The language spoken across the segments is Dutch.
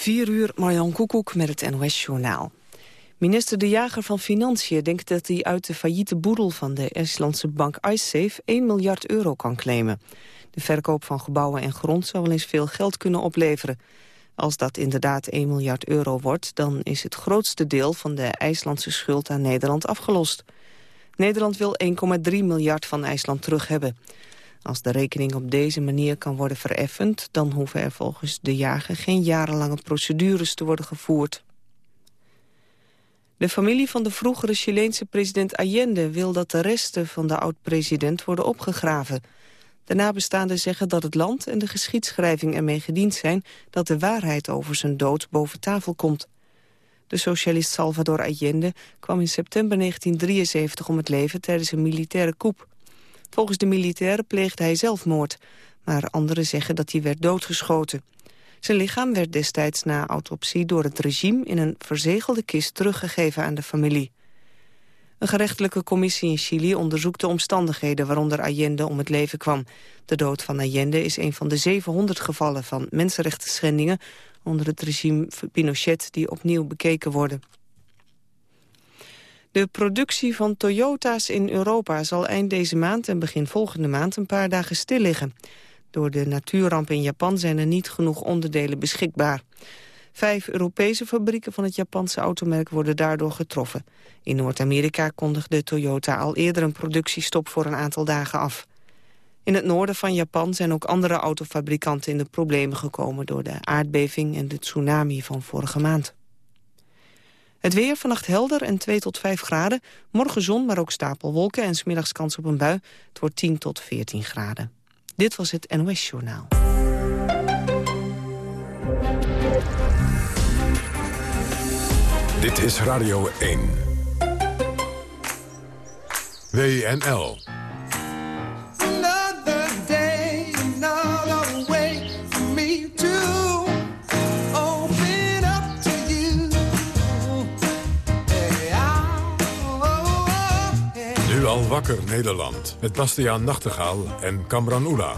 4 uur, Marjan Koekoek met het NOS-journaal. Minister De Jager van Financiën denkt dat hij uit de failliete boedel van de IJslandse bank IceSafe 1 miljard euro kan claimen. De verkoop van gebouwen en grond zou wel eens veel geld kunnen opleveren. Als dat inderdaad 1 miljard euro wordt, dan is het grootste deel van de IJslandse schuld aan Nederland afgelost. Nederland wil 1,3 miljard van IJsland terug hebben. Als de rekening op deze manier kan worden vereffend... dan hoeven er volgens de jager geen jarenlange procedures te worden gevoerd. De familie van de vroegere Chileense president Allende... wil dat de resten van de oud-president worden opgegraven. De nabestaanden zeggen dat het land en de geschiedschrijving ermee gediend zijn... dat de waarheid over zijn dood boven tafel komt. De socialist Salvador Allende kwam in september 1973 om het leven tijdens een militaire coup. Volgens de militairen pleegde hij zelfmoord, maar anderen zeggen dat hij werd doodgeschoten. Zijn lichaam werd destijds na autopsie door het regime in een verzegelde kist teruggegeven aan de familie. Een gerechtelijke commissie in Chili onderzoekt de omstandigheden waaronder Allende om het leven kwam. De dood van Allende is een van de 700 gevallen van mensenrechten schendingen onder het regime Pinochet die opnieuw bekeken worden. De productie van Toyota's in Europa zal eind deze maand en begin volgende maand een paar dagen stil liggen. Door de natuurramp in Japan zijn er niet genoeg onderdelen beschikbaar. Vijf Europese fabrieken van het Japanse automerk worden daardoor getroffen. In Noord-Amerika kondigde Toyota al eerder een productiestop voor een aantal dagen af. In het noorden van Japan zijn ook andere autofabrikanten in de problemen gekomen... door de aardbeving en de tsunami van vorige maand. Het weer vannacht helder en 2 tot 5 graden. Morgen zon, maar ook stapelwolken en smiddags kans op een bui. Het wordt 10 tot 14 graden. Dit was het NOS Journaal. Dit is Radio 1. WNL. Wakker Nederland. Met Bastiaan Nachtegaal en Kamran Oela.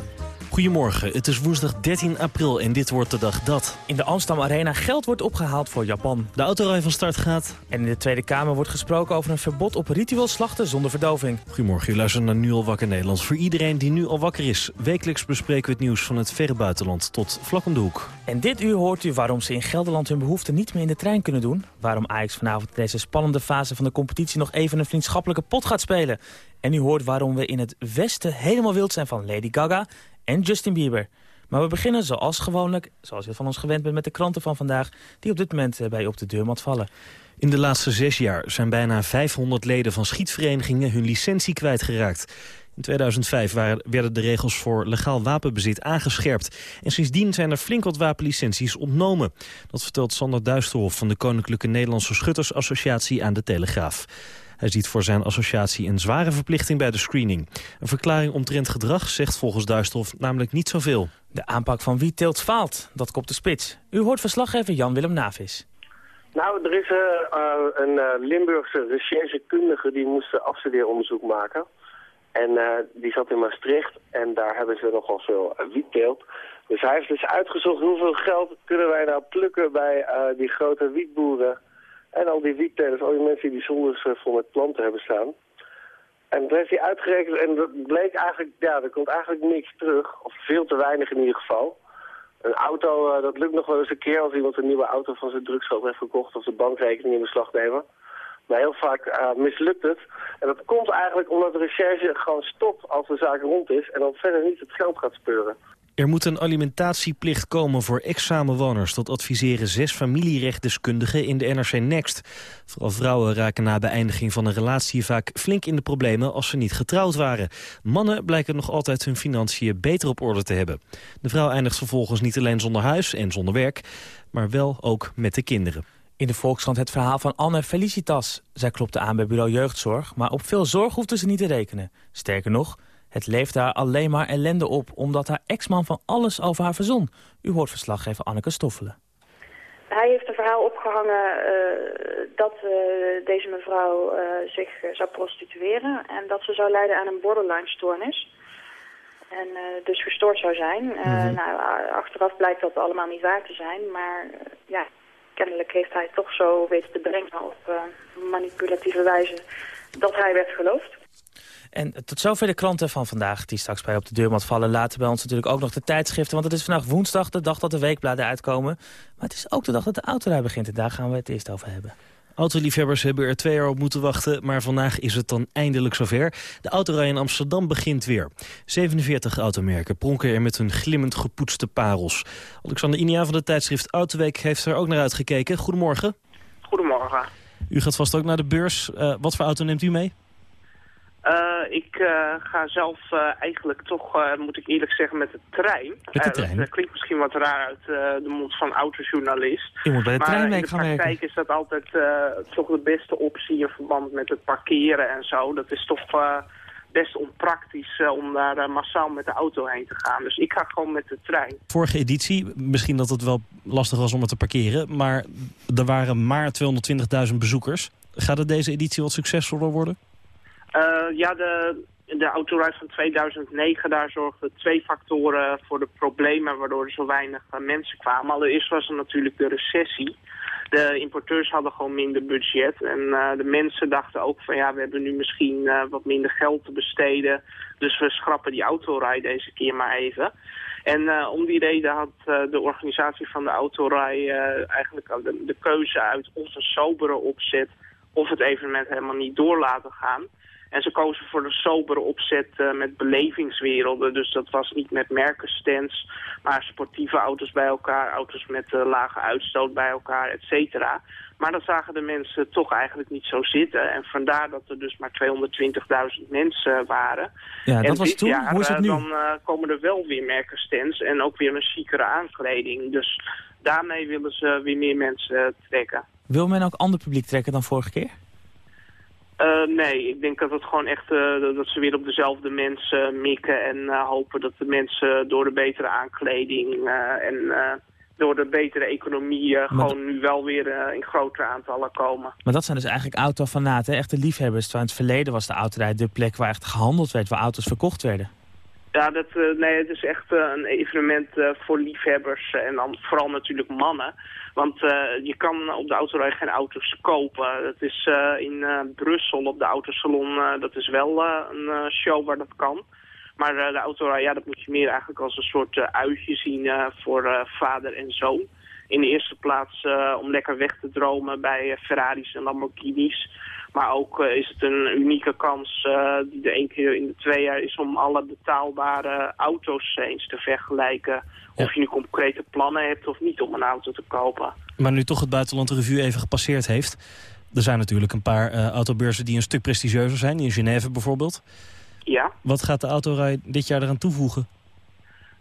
Goedemorgen, het is woensdag 13 april en dit wordt de dag dat... In de Amsterdam Arena geld wordt opgehaald voor Japan. De autorij van start gaat. En in de Tweede Kamer wordt gesproken over een verbod op ritueel slachten zonder verdoving. Goedemorgen, u luistert naar Nu al wakker Nederland. Voor iedereen die nu al wakker is. Wekelijks bespreken we het nieuws van het verre buitenland tot vlak om de hoek. En dit uur hoort u waarom ze in Gelderland hun behoeften niet meer in de trein kunnen doen. Waarom Ajax vanavond in deze spannende fase van de competitie nog even een vriendschappelijke pot gaat spelen. En u hoort waarom we in het westen helemaal wild zijn van Lady Gaga en Justin Bieber. Maar we beginnen zoals gewoonlijk, zoals je van ons gewend bent... met de kranten van vandaag die op dit moment eh, bij je op de deurmat vallen. In de laatste zes jaar zijn bijna 500 leden van schietverenigingen hun licentie kwijtgeraakt. In 2005 waren, werden de regels voor legaal wapenbezit aangescherpt. En sindsdien zijn er flink wat wapenlicenties ontnomen. Dat vertelt Sander Duisterhof van de Koninklijke Nederlandse Schuttersassociatie aan de Telegraaf. Hij ziet voor zijn associatie een zware verplichting bij de screening. Een verklaring omtrent gedrag zegt volgens Duisterhof namelijk niet zoveel. De aanpak van wie teelt faalt, dat komt de spits. U hoort verslaggever Jan-Willem Navis. Nou, er is uh, een uh, Limburgse recherchekundige die moest afstudeeronderzoek maken. En uh, die zat in Maastricht en daar hebben ze nogal veel wietteelt. Dus hij heeft dus uitgezocht hoeveel geld kunnen wij nou plukken bij die grote wietboeren en al die wiettelers, al die mensen die zondes uh, vol met planten hebben staan. En dat heeft hij uitgerekend en dat bleek eigenlijk, ja, er komt eigenlijk niks terug. Of veel te weinig in ieder geval. Een auto, uh, dat lukt nog wel eens een keer als iemand een nieuwe auto van zijn drugshop heeft gekocht of zijn bankrekening in beslag nemen. Maar heel vaak uh, mislukt het. En dat komt eigenlijk omdat de recherche gewoon stopt als de zaak rond is en dan verder niet het geld gaat speuren. Er moet een alimentatieplicht komen voor ex-samenwoners. Dat adviseren zes familierechtdeskundigen in de NRC Next. Vooral vrouwen raken na beëindiging van een relatie vaak flink in de problemen als ze niet getrouwd waren. Mannen blijken nog altijd hun financiën beter op orde te hebben. De vrouw eindigt vervolgens niet alleen zonder huis en zonder werk, maar wel ook met de kinderen. In de Volkskrant het verhaal van Anne Felicitas. Zij klopte aan bij bureau jeugdzorg, maar op veel zorg hoefde ze niet te rekenen. Sterker nog, het leeft haar alleen maar ellende op, omdat haar ex-man van alles over haar verzon. U hoort verslaggever Anneke Stoffelen. Hij heeft een verhaal opgehangen uh, dat uh, deze mevrouw uh, zich zou prostitueren... en dat ze zou lijden aan een borderline-stoornis. En dus verstoord zou zijn. Mhm. nou, achteraf blijkt dat allemaal niet waar te zijn. Maar ja, kennelijk heeft hij toch zo weten te brengen op manipulatieve wijze dat hij werd geloofd. En tot zover de kranten van vandaag die straks bij op de deurmat vallen. Later bij ons natuurlijk ook nog de tijdschriften. Want het is vandaag woensdag, de dag dat de weekbladen uitkomen. Maar het is ook de dag dat de autorij begint. En daar gaan we het eerst over hebben. Autoliefhebbers hebben er twee jaar op moeten wachten, maar vandaag is het dan eindelijk zover. De autorij in Amsterdam begint weer. 47 automerken pronken er met hun glimmend gepoetste parels. Alexander Inia van de tijdschrift Autoweek heeft er ook naar uitgekeken. Goedemorgen. Goedemorgen. U gaat vast ook naar de beurs. Uh, wat voor auto neemt u mee? Uh, ik uh, ga zelf uh, eigenlijk toch, moet ik eerlijk zeggen, met de trein. Met de trein? dat klinkt misschien wat raar uit de mond van autojournalist. Je moet bij de maar werken. in de praktijk is dat altijd toch de beste optie in verband met het parkeren en zo. Dat is toch best onpraktisch om daar massaal met de auto heen te gaan. Dus ik ga gewoon met de trein. Vorige editie, misschien dat het wel lastig was om het te parkeren... maar er waren maar 220.000 bezoekers. Gaat het deze editie wat succesvoller worden? Uh, ja, de, de autorij van 2009, daar zorgden twee factoren voor de problemen waardoor er zo weinig uh, mensen kwamen. Allereerst was er natuurlijk de recessie. De importeurs hadden gewoon minder budget en uh, de mensen dachten ook van ja, we hebben nu misschien wat minder geld te besteden. Dus we schrappen die autorij deze keer maar even. En om die reden had de organisatie van de autorij eigenlijk de, de keuze uit of een sobere opzet of het evenement helemaal niet door laten gaan. En ze kozen voor een sobere opzet uh, met belevingswerelden. Dus dat was niet met merkenstands, maar sportieve auto's bij elkaar, auto's met uh, lage uitstoot bij elkaar, et cetera. Maar dat zagen de mensen toch eigenlijk niet zo zitten. En vandaar dat er dus maar 220.000 mensen waren. Ja, dat en was toen. Jaar, Hoe is het nu? dan uh, komen er wel weer merkenstands en ook weer een chicere aankleding. Dus daarmee willen ze weer meer mensen trekken. Wil men ook ander publiek trekken dan vorige keer? Uh, nee, ik denk dat het gewoon echt uh, dat ze weer op dezelfde mensen mikken en uh, hopen dat de mensen door de betere aankleding en door de betere economie gewoon nu wel weer in grotere aantallen komen. Maar dat zijn dus eigenlijk autofanaten, echte liefhebbers. Terwijl in het verleden was de autorij de plek waar echt gehandeld werd, waar auto's verkocht werden. Ja, dat, nee, het is echt een evenement voor liefhebbers en dan vooral natuurlijk mannen. Want je kan op de autorij geen auto's kopen. Het is in Brussel op de autosalon, dat is wel een show waar dat kan. Maar de autorij, ja, dat moet je meer eigenlijk als een soort uitje zien voor vader en zoon. In de eerste plaats om lekker weg te dromen bij Ferraris en Lamborghinis. Maar ook is het een unieke kans die er één keer in de twee jaar is om alle betaalbare auto's eens te vergelijken. Ja. Of je nu concrete plannen hebt of niet om een auto te kopen. Maar nu toch het buitenland de revue even gepasseerd heeft... er zijn natuurlijk een paar uh, autobeurzen die een stuk prestigieuzer zijn. In Genève bijvoorbeeld. Ja. Wat gaat de autorij dit jaar eraan toevoegen?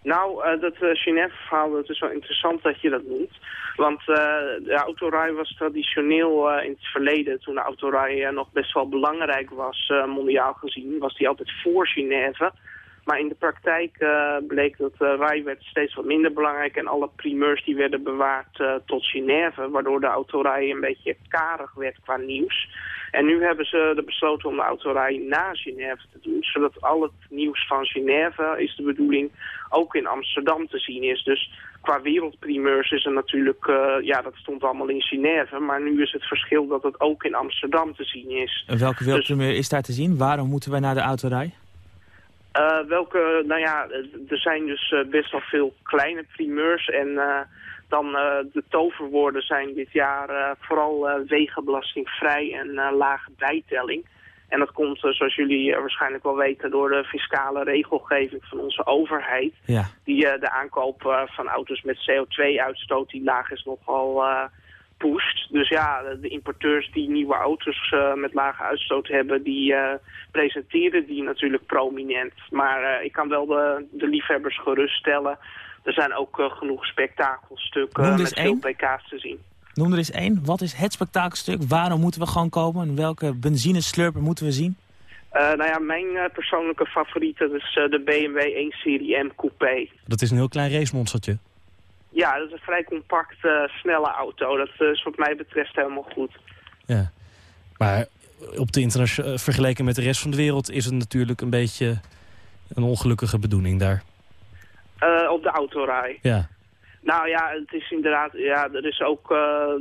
Nou, uh, dat uh, Genève-verhaal, het is wel interessant dat je dat noemt. Want uh, de autorij was traditioneel in het verleden, toen de autorij nog best wel belangrijk was, mondiaal gezien, was die altijd voor Genève. Maar in de praktijk bleek dat de rij werd steeds wat minder belangrijk en alle primeurs die werden bewaard tot Genève, waardoor de autorij een beetje karig werd qua nieuws. En nu hebben ze er besloten om de autorij na Genève te doen, zodat al het nieuws van Genève is de bedoeling ook in Amsterdam te zien is. Dus qua wereldprimeurs is er natuurlijk, uh, ja dat stond allemaal in Genève, maar nu is het verschil dat het ook in Amsterdam te zien is. En welke wereldprimeur dus, is daar te zien? Waarom moeten wij naar de autorij? Uh, welke, nou ja, er zijn dus uh, best wel veel kleine primeurs en uh, dan de toverwoorden zijn dit jaar vooral wegenbelastingvrij en lage bijtelling. En dat komt, zoals jullie waarschijnlijk wel weten, door de fiscale regelgeving van onze overheid. Ja. Die de aankoop van auto's met CO2-uitstoot, die laag is, nogal pusht. Dus ja, de importeurs die nieuwe auto's uh, met lage uitstoot hebben, die uh, presenteren die natuurlijk prominent. Maar uh, ik kan wel de, de liefhebbers geruststellen. Er zijn ook genoeg spektakelstukken met veel pk's te zien. Noem er eens één. Wat is het spektakelstuk? Waarom moeten we gewoon komen? En welke benzineslurper moeten we zien? nou ja, mijn persoonlijke favoriet is de BMW 1 Serie M Coupé. Dat is een heel klein racemonstertje. Ja, dat is een vrij compact, uh, snelle auto. Dat is wat mij betreft helemaal goed. Ja, maar op de internationale vergeleken met de rest van de wereld is het natuurlijk een beetje... een ongelukkige bedoeling daar. Uh, op de autorij. Ja. Nou ja, het is inderdaad, ja, er is ook, uh,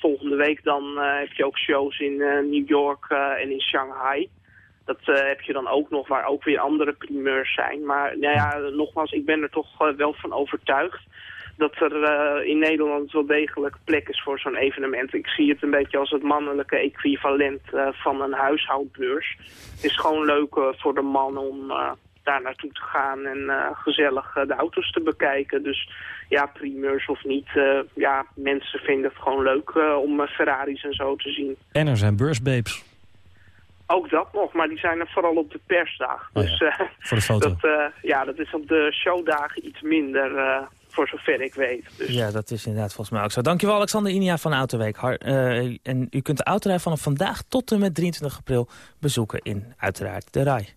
volgende week dan uh, heb je ook shows in New York en in Shanghai. Dat heb je dan ook nog, waar ook weer andere primeurs zijn. Maar nou ja, nogmaals, ik ben er toch wel van overtuigd dat er in Nederland wel degelijk plek is voor zo'n evenement. Ik zie het een beetje als het mannelijke equivalent van een huishoudbeurs. Het is gewoon leuk voor de man om daar naartoe te gaan en gezellig de auto's te bekijken. Dus ja, primeurs of niet, ja, mensen vinden het gewoon leuk om Ferraris en zo te zien. En er zijn beursbabes. Ook dat nog, maar die zijn er vooral op de persdag. Oh dus, ja, voor de foto. Dat, ja, dat is op de showdagen iets minder voor zover ik weet. Dus. Ja, dat is inderdaad volgens mij ook zo. Dankjewel Alexander Inia van Autoweek. Uh, en u kunt de autorij vanaf vandaag tot en met 23 april bezoeken in uiteraard de RAI.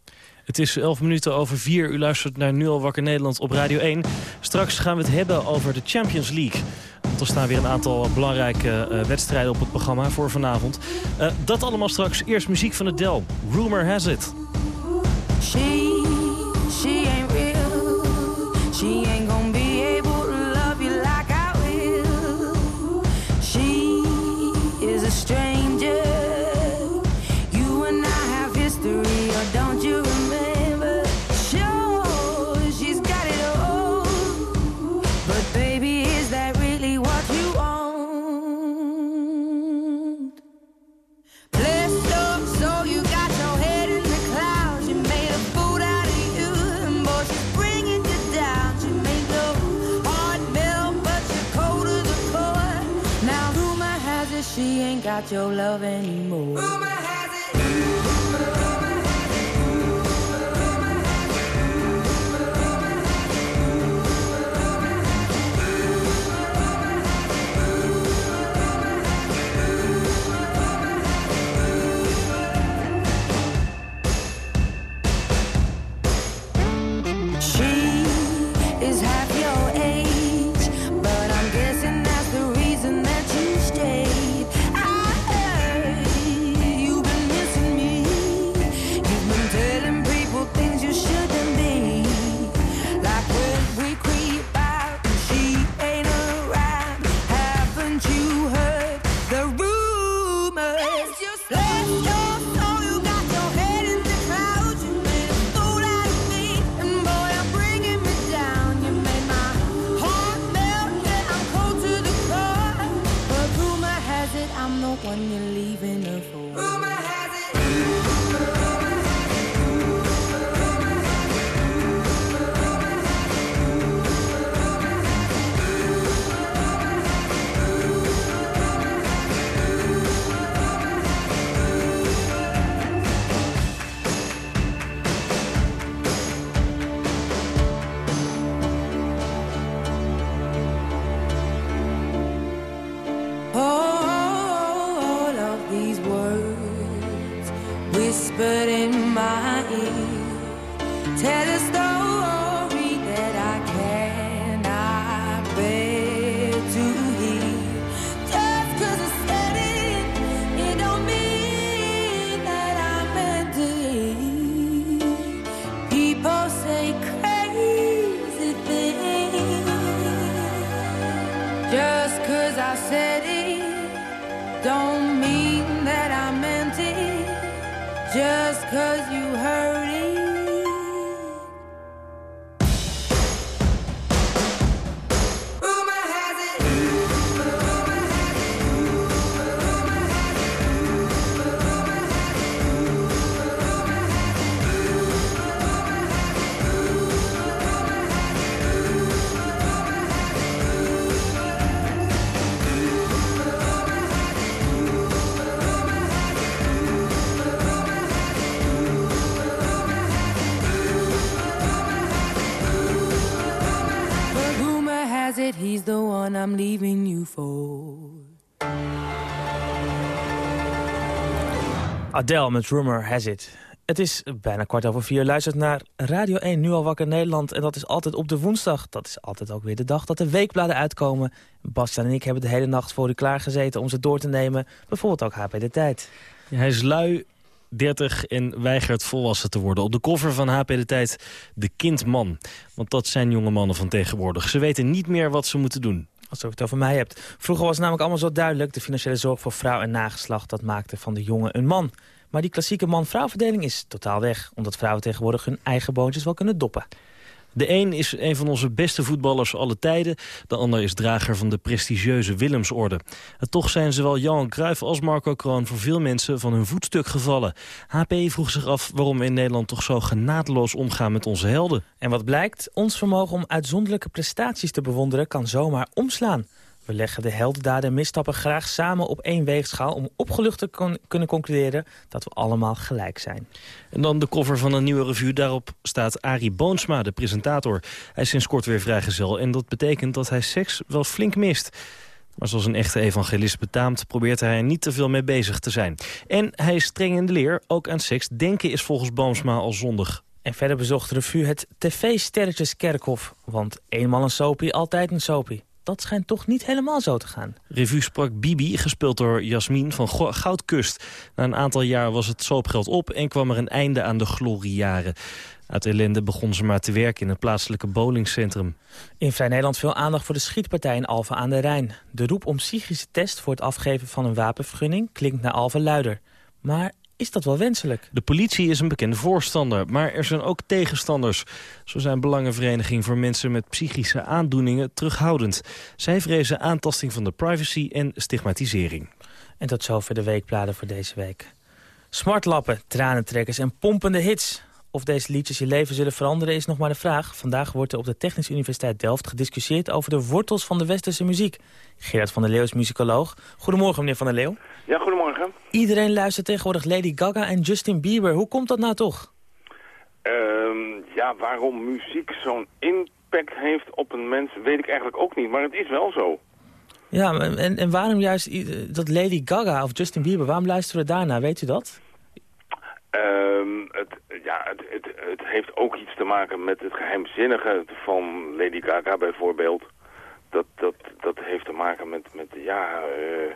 Het is 11 minuten over 4. U luistert naar Nu al wakker Nederland op Radio 1. Straks gaan we het hebben over de Champions League. Want er staan weer een aantal belangrijke uh, wedstrijden op het programma voor vanavond. Uh, dat allemaal straks. Eerst muziek van het Del. Rumor has it. Adele met Rumor Has It. Het is bijna kwart over vier. Luistert naar Radio 1, nu al wakker Nederland. En dat is altijd op de woensdag. Dat is altijd ook weer de dag dat de weekbladen uitkomen. Bastian en ik hebben de hele nacht voor u klaargezeten om ze door te nemen. Bijvoorbeeld ook HP De Tijd. Hij is lui, 30 en weigert volwassen te worden. Op de cover van HP De Tijd de kindman. Want dat zijn jonge mannen van tegenwoordig. Ze weten niet meer wat ze moeten doen. Als je het over mij hebt. Vroeger was het namelijk allemaal zo duidelijk. De financiële zorg voor vrouw en nageslacht, dat maakte van de jongen een man. Maar die klassieke man-vrouwverdeling is totaal weg. Omdat vrouwen tegenwoordig hun eigen boontjes wel kunnen doppen. De een is een van onze beste voetballers alle tijden. De ander is drager van de prestigieuze Willemsorde. En toch zijn zowel Johan Cruijff als Marco Kroon voor veel mensen van hun voetstuk gevallen. HP vroeg zich af waarom we in Nederland toch zo genadeloos omgaan met onze helden. En wat blijkt? Ons vermogen om uitzonderlijke prestaties te bewonderen kan zomaar omslaan. We leggen de heldendaden en misstappen graag samen op één weegschaal... om opgelucht te kon- kunnen concluderen dat we allemaal gelijk zijn. En dan de cover van een nieuwe revue. Daarop staat Arie Boonsma, de presentator. Hij is sinds kort weer vrijgezel en dat betekent dat hij seks wel flink mist. Maar zoals een echte evangelist betaamt, probeert hij er niet te veel mee bezig te zijn. En hij is streng in de leer, ook aan seks denken is volgens Boomsma al zondig. En verder bezocht de revue het TV-sterretjeskerkhof. Want eenmaal een sopie, altijd een sopie. Dat schijnt toch niet helemaal zo te gaan. Revue sprak Bibi, gespeeld door Jasmin van Go- Goudkust. Na een aantal jaar was het soapgeld op en kwam er een einde aan de gloriejaren. Uit ellende begon ze maar te werken in het plaatselijke bowlingcentrum. In Vrij Nederland veel aandacht voor de schietpartij in Alphen aan de Rijn. De roep om psychische test voor het afgeven van een wapenvergunning klinkt naar Alphen luider. Maar is dat wel wenselijk? De politie is een bekende voorstander, maar er zijn ook tegenstanders. Zo zijn Belangenvereniging voor mensen met psychische aandoeningen terughoudend. Zij vrezen aantasting van de privacy en stigmatisering. En tot zover de weekbladen voor deze week. Smartlappen, tranentrekkers en pompende hits. Of deze liedjes je leven zullen veranderen is nog maar de vraag. Vandaag wordt er op de Technische Universiteit Delft gediscussieerd over de wortels van de westerse muziek. Gerard van der Leeuw is muzikoloog. Goedemorgen meneer van der Leeuw. Ja, goedemorgen. Iedereen luistert tegenwoordig Lady Gaga en Justin Bieber. Hoe komt dat nou toch? Ehm, ja, waarom muziek zo'n impact heeft op een mens, weet ik eigenlijk ook niet. Maar het is wel zo. Ja, en, en waarom juist dat Lady Gaga of Justin Bieber, waarom luisteren we daarna? Weet u dat? Ehm, het, ja, het, het, het heeft ook iets te maken met het geheimzinnige van Lady Gaga bijvoorbeeld. Dat, dat, dat heeft te maken met, met ja, eh,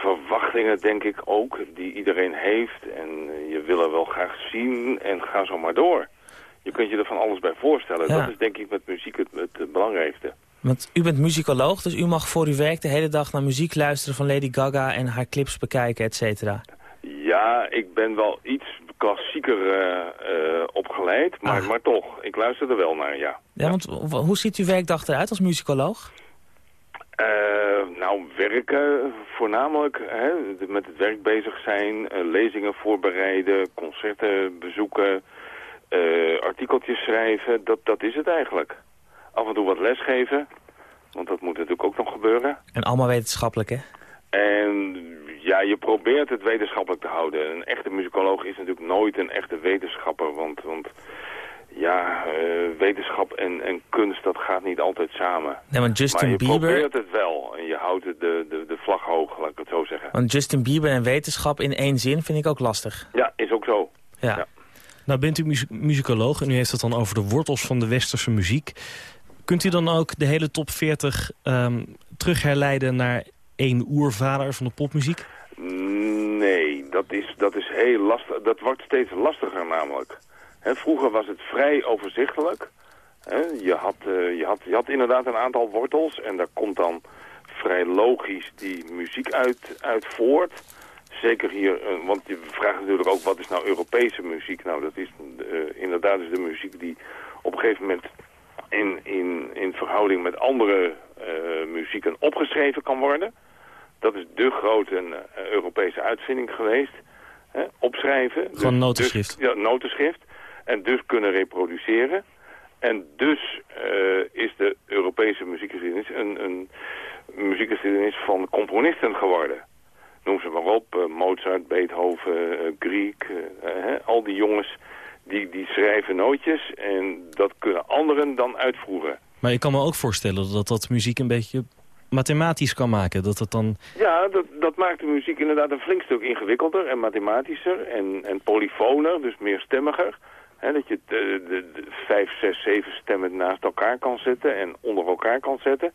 verwachtingen denk ik ook, die iedereen heeft. En je wil er wel graag zien en ga zo maar door. Je kunt je er van alles bij voorstellen. Ja. Dat is denk ik met muziek het, belangrijkste. Want u bent muzikoloog, dus u mag voor uw werk de hele dag naar muziek luisteren van Lady Gaga en haar clips bekijken, et cetera. Ja, ik ben wel iets klassieker eh, eh, opgeleid, maar, Ah. maar toch, ik luister er wel naar, ja. Ja, want hoe ziet uw werkdag eruit als muzikoloog? Eh, nou, werken voornamelijk, hè, met het werk bezig zijn, eh, lezingen voorbereiden, concerten bezoeken, eh, artikeltjes schrijven, dat, dat is het eigenlijk. Af en toe wat lesgeven, want dat moet natuurlijk ook nog gebeuren. En allemaal wetenschappelijk, hè? En ja, je probeert het wetenschappelijk te houden. Een echte muzikoloog is natuurlijk nooit een echte wetenschapper, want, want ja, eh, wetenschap en, en kunst, dat gaat niet altijd samen. Nee, want Justin maar je Bieber... probeert het wel en je houdt de, de, de vlag hoog, laat ik het zo zeggen. Want Justin Bieber en wetenschap in één zin vind ik ook lastig. Ja, is ook zo. Ja. Ja. Nou bent u muzie- muzikoloog en u heeft het dan over de wortels van de westerse muziek. Kunt u dan ook de hele top 40 ehm terug herleiden naar één oervader van de popmuziek? Nee, dat is, dat is heel lastig. Dat wordt steeds lastiger namelijk. Vroeger was het vrij overzichtelijk. Je, had, eh, je, had, je had inderdaad een aantal wortels en daar komt dan vrij logisch die muziek uit, uit voort. Zeker hier, eh, want je vraagt natuurlijk ook wat is nou Europese muziek. Nou, dat is eh, inderdaad is de muziek die op een gegeven moment in, in, in verhouding met andere eh, muzieken opgeschreven kan worden. Dat is de grote Europese uitvinding geweest. Hè? Opschrijven. Gewoon notenschrift. Dus, ja, notenschrift. En dus kunnen reproduceren. En dus eh, is de Europese muziekgeschiedenis een, een muziekgeschiedenis van componisten geworden. Noem ze maar op, eh, Mozart, Beethoven, eh, Griek, hè, al die jongens die, die schrijven nootjes en dat kunnen anderen dan uitvoeren. Maar ik kan me ook voorstellen dat dat muziek een beetje mathematisch kan maken. Dat het dan... Ja, dat, dat maakt de muziek inderdaad een flink stuk ingewikkelder en mathematischer en, en polyfoner, dus meer stemmiger. Dat je de, vijf, zes, zeven stemmen naast elkaar kan zetten en onder elkaar kan zetten.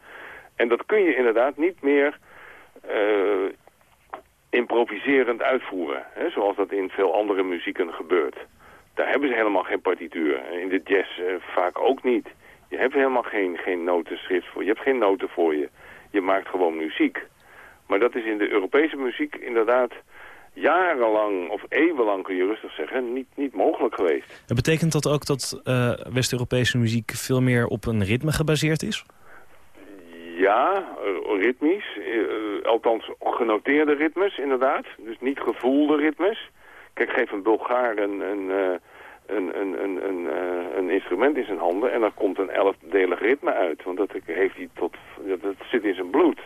En dat kun je inderdaad niet meer eh, improviserend uitvoeren. Zoals dat in veel andere muzieken gebeurt. Daar hebben ze helemaal geen partituur. In de jazz eh, vaak ook niet. Je hebt helemaal geen, geen notenschrift voor. Je hebt geen noten voor je. Je maakt gewoon muziek. Maar dat is in de Europese muziek inderdaad jarenlang of eeuwenlang kun je rustig zeggen, niet, niet mogelijk geweest. En betekent dat ook dat eh, West-Europese muziek veel meer op een ritme gebaseerd is? Ja, eh, ritmisch. eh, althans genoteerde ritmes, inderdaad. Dus niet gevoelde ritmes. Kijk, geef een Bulgaar een, een, een, een, een, een, een instrument in zijn handen... en dan komt een elfdelig ritme uit. Want dat heeft hij tot, dat zit in zijn bloed.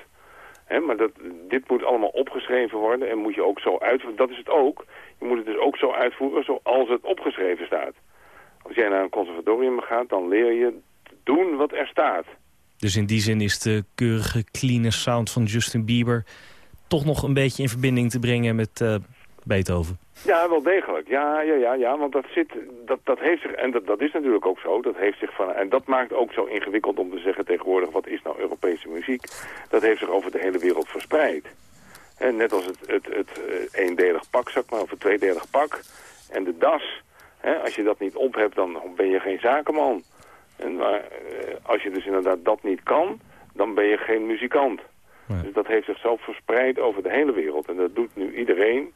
Maar dat, dit moet allemaal opgeschreven worden en moet je ook zo uitvoeren. Dat is het ook. Je moet het dus ook zo uitvoeren zoals het opgeschreven staat. Als jij naar een conservatorium gaat, dan leer je doen wat er staat. Dus in die zin is de keurige, clean sound van Justin Bieber... toch nog een beetje in verbinding te brengen met eh, Beethoven. Ja, wel degelijk. Ja, ja, ja, ja. Want dat zit, dat, dat heeft zich, en dat, dat is natuurlijk ook zo, dat heeft zich van, en dat maakt ook zo ingewikkeld om te zeggen tegenwoordig, wat is nou Europese muziek? Dat heeft zich over de hele wereld verspreid. En net als het, het, het eh, eendelig pak, zeg maar, of het tweedelig pak. En de das, hè, als je dat niet op hebt, dan ben je geen zakenman. En maar, eh, als je dus inderdaad dat niet kan, dan ben je geen muzikant. Nee. Dus dat heeft zich zo verspreid over de hele wereld. En dat doet nu iedereen.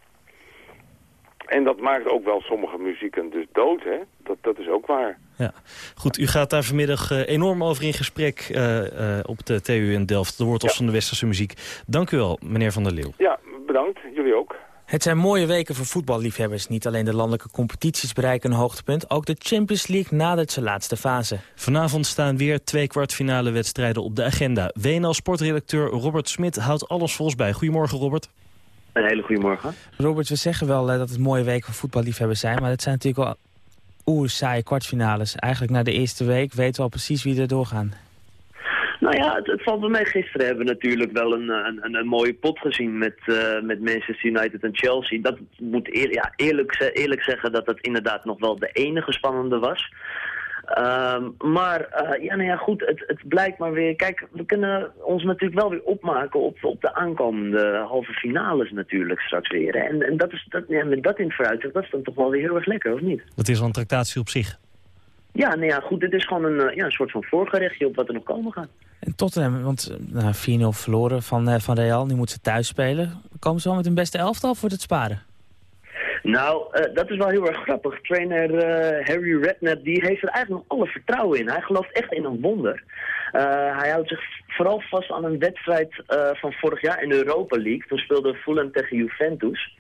En dat maakt ook wel sommige muzieken dus dood, hè? Dat, dat is ook waar. Ja. Goed, u gaat daar vanmiddag eh, enorm over in gesprek eh, eh, op de TU in Delft. De wortels Ja. van de westerse muziek. Dank u wel, meneer Van der Leeuw. Ja, bedankt. Jullie ook. Het zijn mooie weken voor voetballiefhebbers. Niet alleen de landelijke competities bereiken een hoogtepunt... ook de Champions League nadert zijn laatste fase. Vanavond staan weer twee kwartfinale wedstrijden op de agenda. WNL sportredacteur Robert Smit houdt alles volgens bij. Goedemorgen, Robert. Een hele goede morgen. Robert, we zeggen wel eh, dat het mooie weken voor voetballiefhebbers zijn... maar het zijn natuurlijk wel oer saaie kwartfinales. Eigenlijk na de eerste week weten we al precies wie er doorgaan. Nou ja, het, het valt bij mij. Gisteren hebben we natuurlijk wel een, een, een, een mooie pot gezien met, eh, met Manchester United en Chelsea. Dat moet eer, ja, eerlijk, eerlijk zeggen dat dat inderdaad nog wel de enige spannende was. Ehm, maar eh, ja, nou ja, goed, het, het blijkt maar weer... Kijk, we kunnen ons natuurlijk wel weer opmaken op, op de aankomende halve finales natuurlijk straks weer. hè. En, en dat is, dat, ja, met dat in het vooruitzicht, dat is dan toch wel weer heel erg lekker, of niet? Dat is wel een tractatie op zich. Ja, nou ja, goed, dit is gewoon een, eh, ja, een soort van voorgerechtje op wat er nog komen gaat. En Tottenham, want eh, nou, 4-0 verloren van, eh, van Real. Nu moeten ze thuis spelen. Komen ze wel met hun beste elftal voor het sparen? Nou, eh, dat is wel heel erg grappig. Trainer eh, Harry Redknapp die heeft er eigenlijk nog alle vertrouwen in. Hij gelooft echt in een wonder. Eh, hij houdt zich vooral vast aan een wedstrijd van vorig jaar in de Europa League. Toen speelde Fulham tegen Juventus.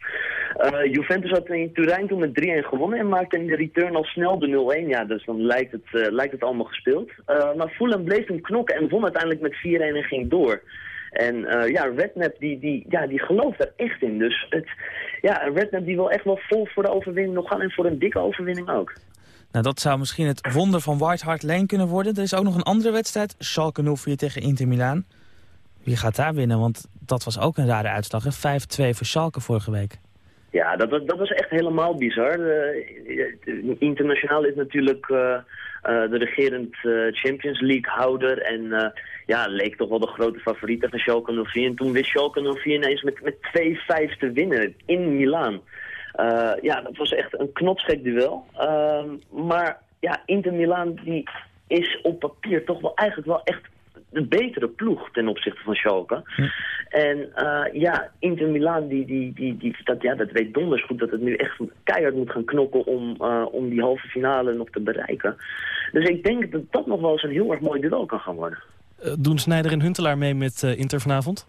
Juventus had in Turijn toen met 3-1 gewonnen en maakte in de return al snel de 0-1. Ja, dus dan lijkt het, lijkt het allemaal gespeeld. Maar Fulham bleef hem knokken en won uiteindelijk met 4-1 en ging door. En eh, ja, Redknapp die, die, ja, die gelooft er echt in. Dus het, ja, Redknapp die wil echt wel vol voor de overwinning nog gaan en voor een dikke overwinning ook. Nou, dat zou misschien het wonder van White Hart Lane kunnen worden. Er is ook nog een andere wedstrijd. Schalke 04 tegen Inter Milaan. Wie gaat daar winnen? Want dat was ook een rare uitslag. hè? 5-2 voor Schalke vorige week. Ja, dat, was- dat was echt helemaal bizar. Eh, internationaal is natuurlijk eh, eh, de regerend eh, Champions League houder. En eh, ja, leek toch wel de grote favoriet tegen Schalke 04. En toen wist Schalke 04 ineens met, met 2-5 te winnen in Milaan. Eh, ja, dat was echt een knotsgek duel. Ehm, maar ja, Inter Milaan die is op papier toch wel eigenlijk wel echt de betere ploeg ten opzichte van Schalke. En eh, ja, Inter Milaan, die, die, die, die, dat, ja, dat weet donders goed dat het nu echt keihard moet gaan knokken om, eh, om die halve finale nog te bereiken. Dus ik denk dat dat nog wel eens een heel erg mooi duel kan gaan worden. Eh, doen Snijder en Huntelaar mee met eh, Inter vanavond?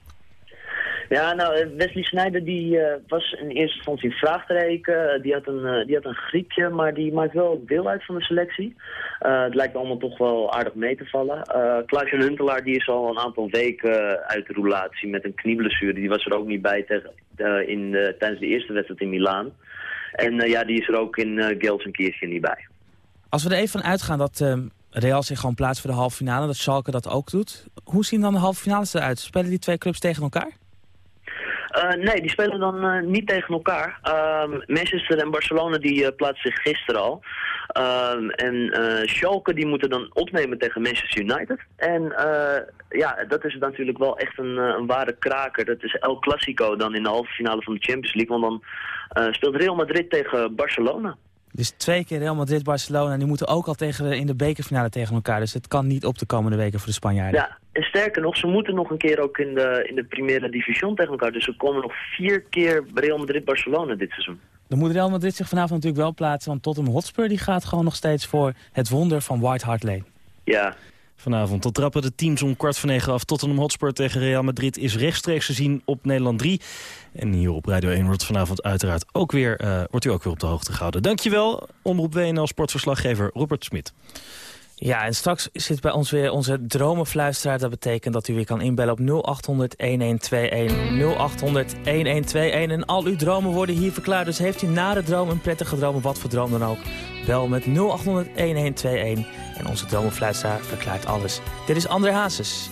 Ja, nou, eh, Wesley Sneijder die eh, was in eerste instantie vraagteken. Eh, die, had een, die had een griepje, maar die maakt wel deel uit van de selectie. Eh, het lijkt allemaal toch wel aardig mee te vallen. Eh Klaas-Jan Huntelaar die is al een aantal weken uit de roulatie met een knieblessure. Die was er ook niet bij tegen, eh, in, de- tijdens de eerste wedstrijd in Milaan. En eh, ja, die is er ook in uh, Gelsenkirchen niet bij. Als we er even van uitgaan dat eh, Real zich gewoon plaatst voor de halve finale... dat Schalke dat ook doet. Hoe zien dan de halve finales eruit? Spelen die twee clubs tegen elkaar? Uh, nee, die spelen dan uh, niet tegen elkaar. Uh, Manchester en Barcelona die uh, plaatsen zich gisteren al. Ehm, en eh, Schalke die moeten dan opnemen tegen Manchester United. En eh, ja, dat is natuurlijk wel echt een, eh, een ware kraker. Dat is El Clasico dan in de halve finale van de Champions League. Want dan eh, speelt Real Madrid tegen Barcelona. Dus twee keer Real Madrid, Barcelona. En die moeten ook al tegen, in de bekerfinale tegen elkaar. Dus het kan niet op de komende weken voor de Spanjaarden. Ja, en sterker nog, ze moeten nog een keer ook in de, in de Primera Division tegen elkaar. Dus er komen nog vier keer Real Madrid-Barcelona dit seizoen. Dan moet Real Madrid zich vanavond natuurlijk wel plaatsen. Want Tottenham Hotspur die gaat gewoon nog steeds voor het wonder van White Hart Lane. Ja, Vanavond tot trappen de teams om kwart voor negen af. Tottenham Hotspur tegen Real Madrid is rechtstreeks te zien op Nederland 3. En hier op Radio 1 wordt vanavond uiteraard ook weer, eh, wordt u ook weer op de hoogte gehouden. Dankjewel, Omroep WNL sportverslaggever Robert Smit. Ja, en straks zit bij ons weer onze dromenfluisteraar. Dat betekent dat u weer kan inbellen op 0800-1121. 0800-1121. En al uw dromen worden hier verklaard. Dus heeft u nare droom, een prettige droom, wat voor droom dan ook. Bel met 0800-1121. En onze dromenfluisteraar verklaart alles. Dit is André Hazes.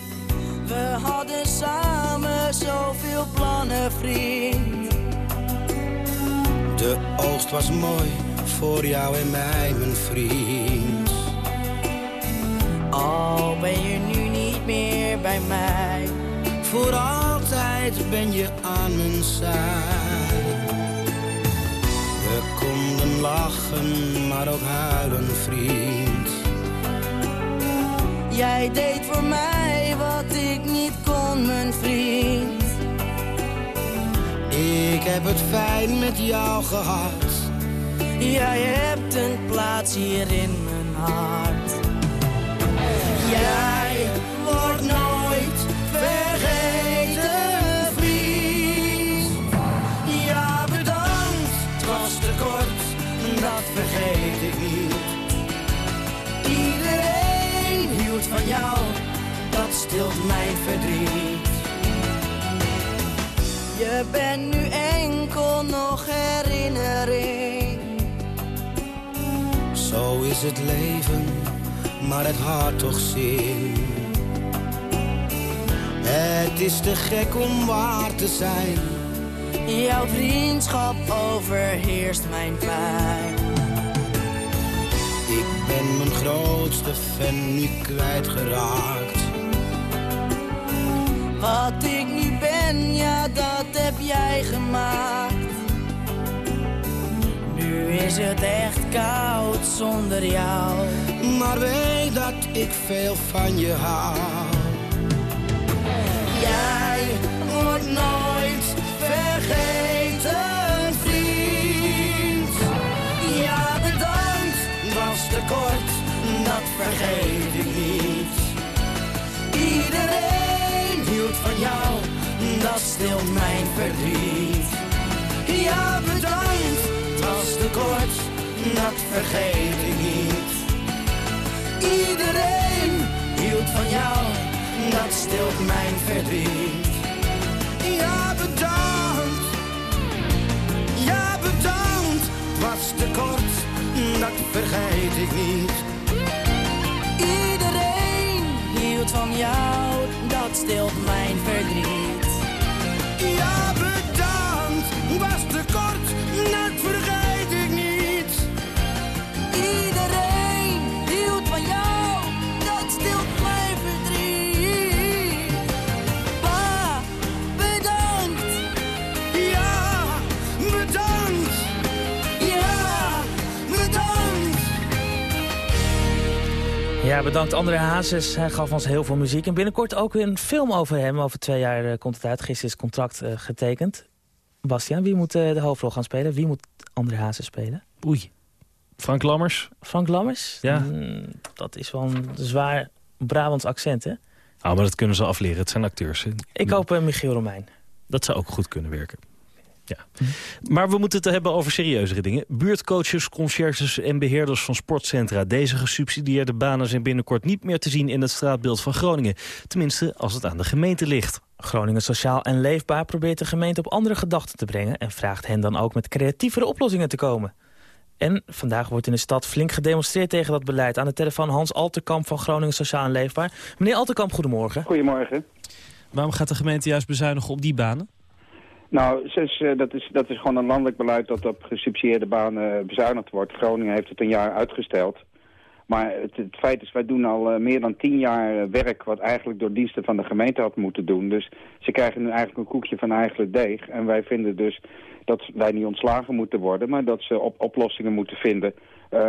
We hadden samen zoveel plannen, vriend. De oogst was mooi voor jou en mij, mijn vriend. Al ben je nu niet meer bij mij. Voor altijd ben je aan mijn zij. We konden lachen, maar ook huilen, vriend. Jij deed voor mij wat ik niet kon, mijn vriend. Ik heb het fijn met jou gehad. Jij hebt een plaats hier in mijn hart. Jij wordt nooit vergeten, vriend. Ja, bedankt, het was te kort, dat vergeet ik niet. Iedereen hield van jou, dat stilt mijn verdriet. Je bent nu enkel nog herinnering. Zo is het leven, maar het hart toch zin. Het is te gek om waar te zijn. Jouw vriendschap overheerst mijn pijn. Ik ben mijn grootste fan nu kwijtgeraakt. Wat ik nu ben, ja, dat heb jij gemaakt. Nu is het echt koud zonder jou. Maar weet dat ik veel van je hou. Jij wordt nooit vergeten, vriend. Ja, bedankt, was te kort, dat vergeet ik niet. Iedereen hield van jou, dat stilt mijn verdriet. Ja, bedankt, was te kort, dat vergeet ik niet. Iedereen hield van jou, dat stilt mijn verdriet. Ja, bedankt. Ja, bedankt. Was te kort, dat vergeet ik niet. Iedereen hield van jou, dat stilt mijn verdriet. Ja, bedankt André Hazes. Hij gaf ons heel veel muziek. En binnenkort ook weer een film over hem. Over twee jaar eh, komt het uit. Gisteren is contract eh, getekend. Bastiaan, wie moet eh, de hoofdrol gaan spelen? Wie moet André Hazes spelen? Oei. Frank Lammers? Frank Lammers? Ja. Mm, dat is wel een zwaar Brabants accent, hè? Ah, maar dat kunnen ze afleren. Het zijn acteurs. hè. Ik hoop Michiel Romein. Dat zou ook goed kunnen werken. Ja. Maar we moeten het hebben over serieuzere dingen. Buurtcoaches, conciërges en beheerders van sportcentra. Deze gesubsidieerde banen zijn binnenkort niet meer te zien in het straatbeeld van Groningen. Tenminste, als het aan de gemeente ligt. Groningen Sociaal en Leefbaar probeert de gemeente op andere gedachten te brengen... en vraagt hen dan ook met creatievere oplossingen te komen. En vandaag wordt in de stad flink gedemonstreerd tegen dat beleid. Aan de telefoon Hans Alterkamp van Groningen Sociaal en Leefbaar. Meneer Alterkamp, goedemorgen. Goedemorgen. Waarom gaat de gemeente juist bezuinigen op die banen? Nou, zes, eh, dat, is, dat is gewoon een landelijk beleid dat op gesubsidieerde banen bezuinigd wordt. Groningen heeft het een jaar uitgesteld. Maar het, feit is, wij doen al eh, meer dan tien jaar eh, werk wat eigenlijk door diensten van de gemeente had moeten doen. Dus ze krijgen nu eigenlijk een koekje van eigenlijk deeg. En wij vinden dus dat wij niet ontslagen moeten worden, maar dat ze op oplossingen moeten vinden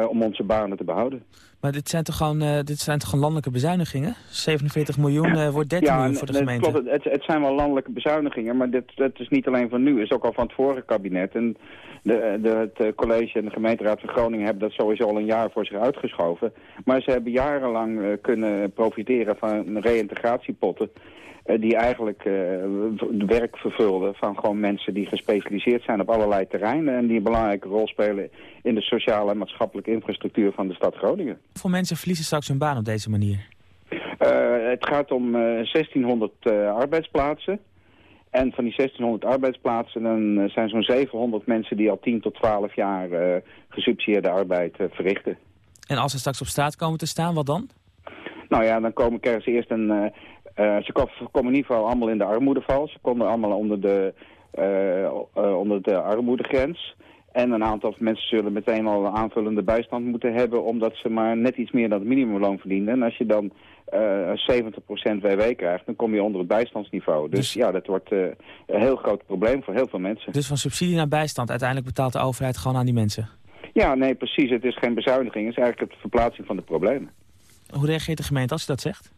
om onze banen te behouden. Maar dit zijn toch gewoon, eh, dit zijn toch gewoon landelijke bezuinigingen? 47 miljoen eh, wordt 13 miljoen voor de gemeente. Klopt, het, het zijn wel landelijke bezuinigingen, maar dit, dat is niet alleen van nu. Het is ook al van het vorige kabinet. En de, de, het eh, college en de gemeenteraad van Groningen hebben dat sowieso al een jaar voor zich uitgeschoven. Maar ze hebben jarenlang kunnen profiteren van reïntegratiepotten. die eigenlijk w- werk vervulden van gewoon mensen die gespecialiseerd zijn op allerlei terreinen. En die een belangrijke rol spelen in de sociale en maatschappelijke infrastructuur van de stad Groningen. Hoeveel mensen verliezen straks hun baan op deze manier? Eh, het gaat om eh, 1600 eh, arbeidsplaatsen. En van die 1600 arbeidsplaatsen dan, eh, zijn zo'n 700 mensen die al 10 tot 12 jaar eh, gesubsidieerde arbeid eh, verrichten. En als ze straks op straat komen te staan, wat dan? Nou ja, dan komen, krijgen ze eerst een... eh, eh, ze ko- komen in ieder geval allemaal in de armoedeval. Ze komen allemaal onder de, eh, eh, onder de armoedegrens. En een aantal mensen zullen meteen al een aanvullende bijstand moeten hebben... omdat ze maar net iets meer dan het minimumloon verdienen. En als je dan eh 70% WW krijgt, dan kom je onder het bijstandsniveau. Dus, ja, dat wordt eh, een heel groot probleem voor heel veel mensen. Dus van subsidie naar bijstand, uiteindelijk betaalt de overheid gewoon aan die mensen. Ja, nee, precies. Het is geen bezuiniging. Het is eigenlijk het verplaatsing van de problemen. Hoe reageert de gemeente als je dat zegt?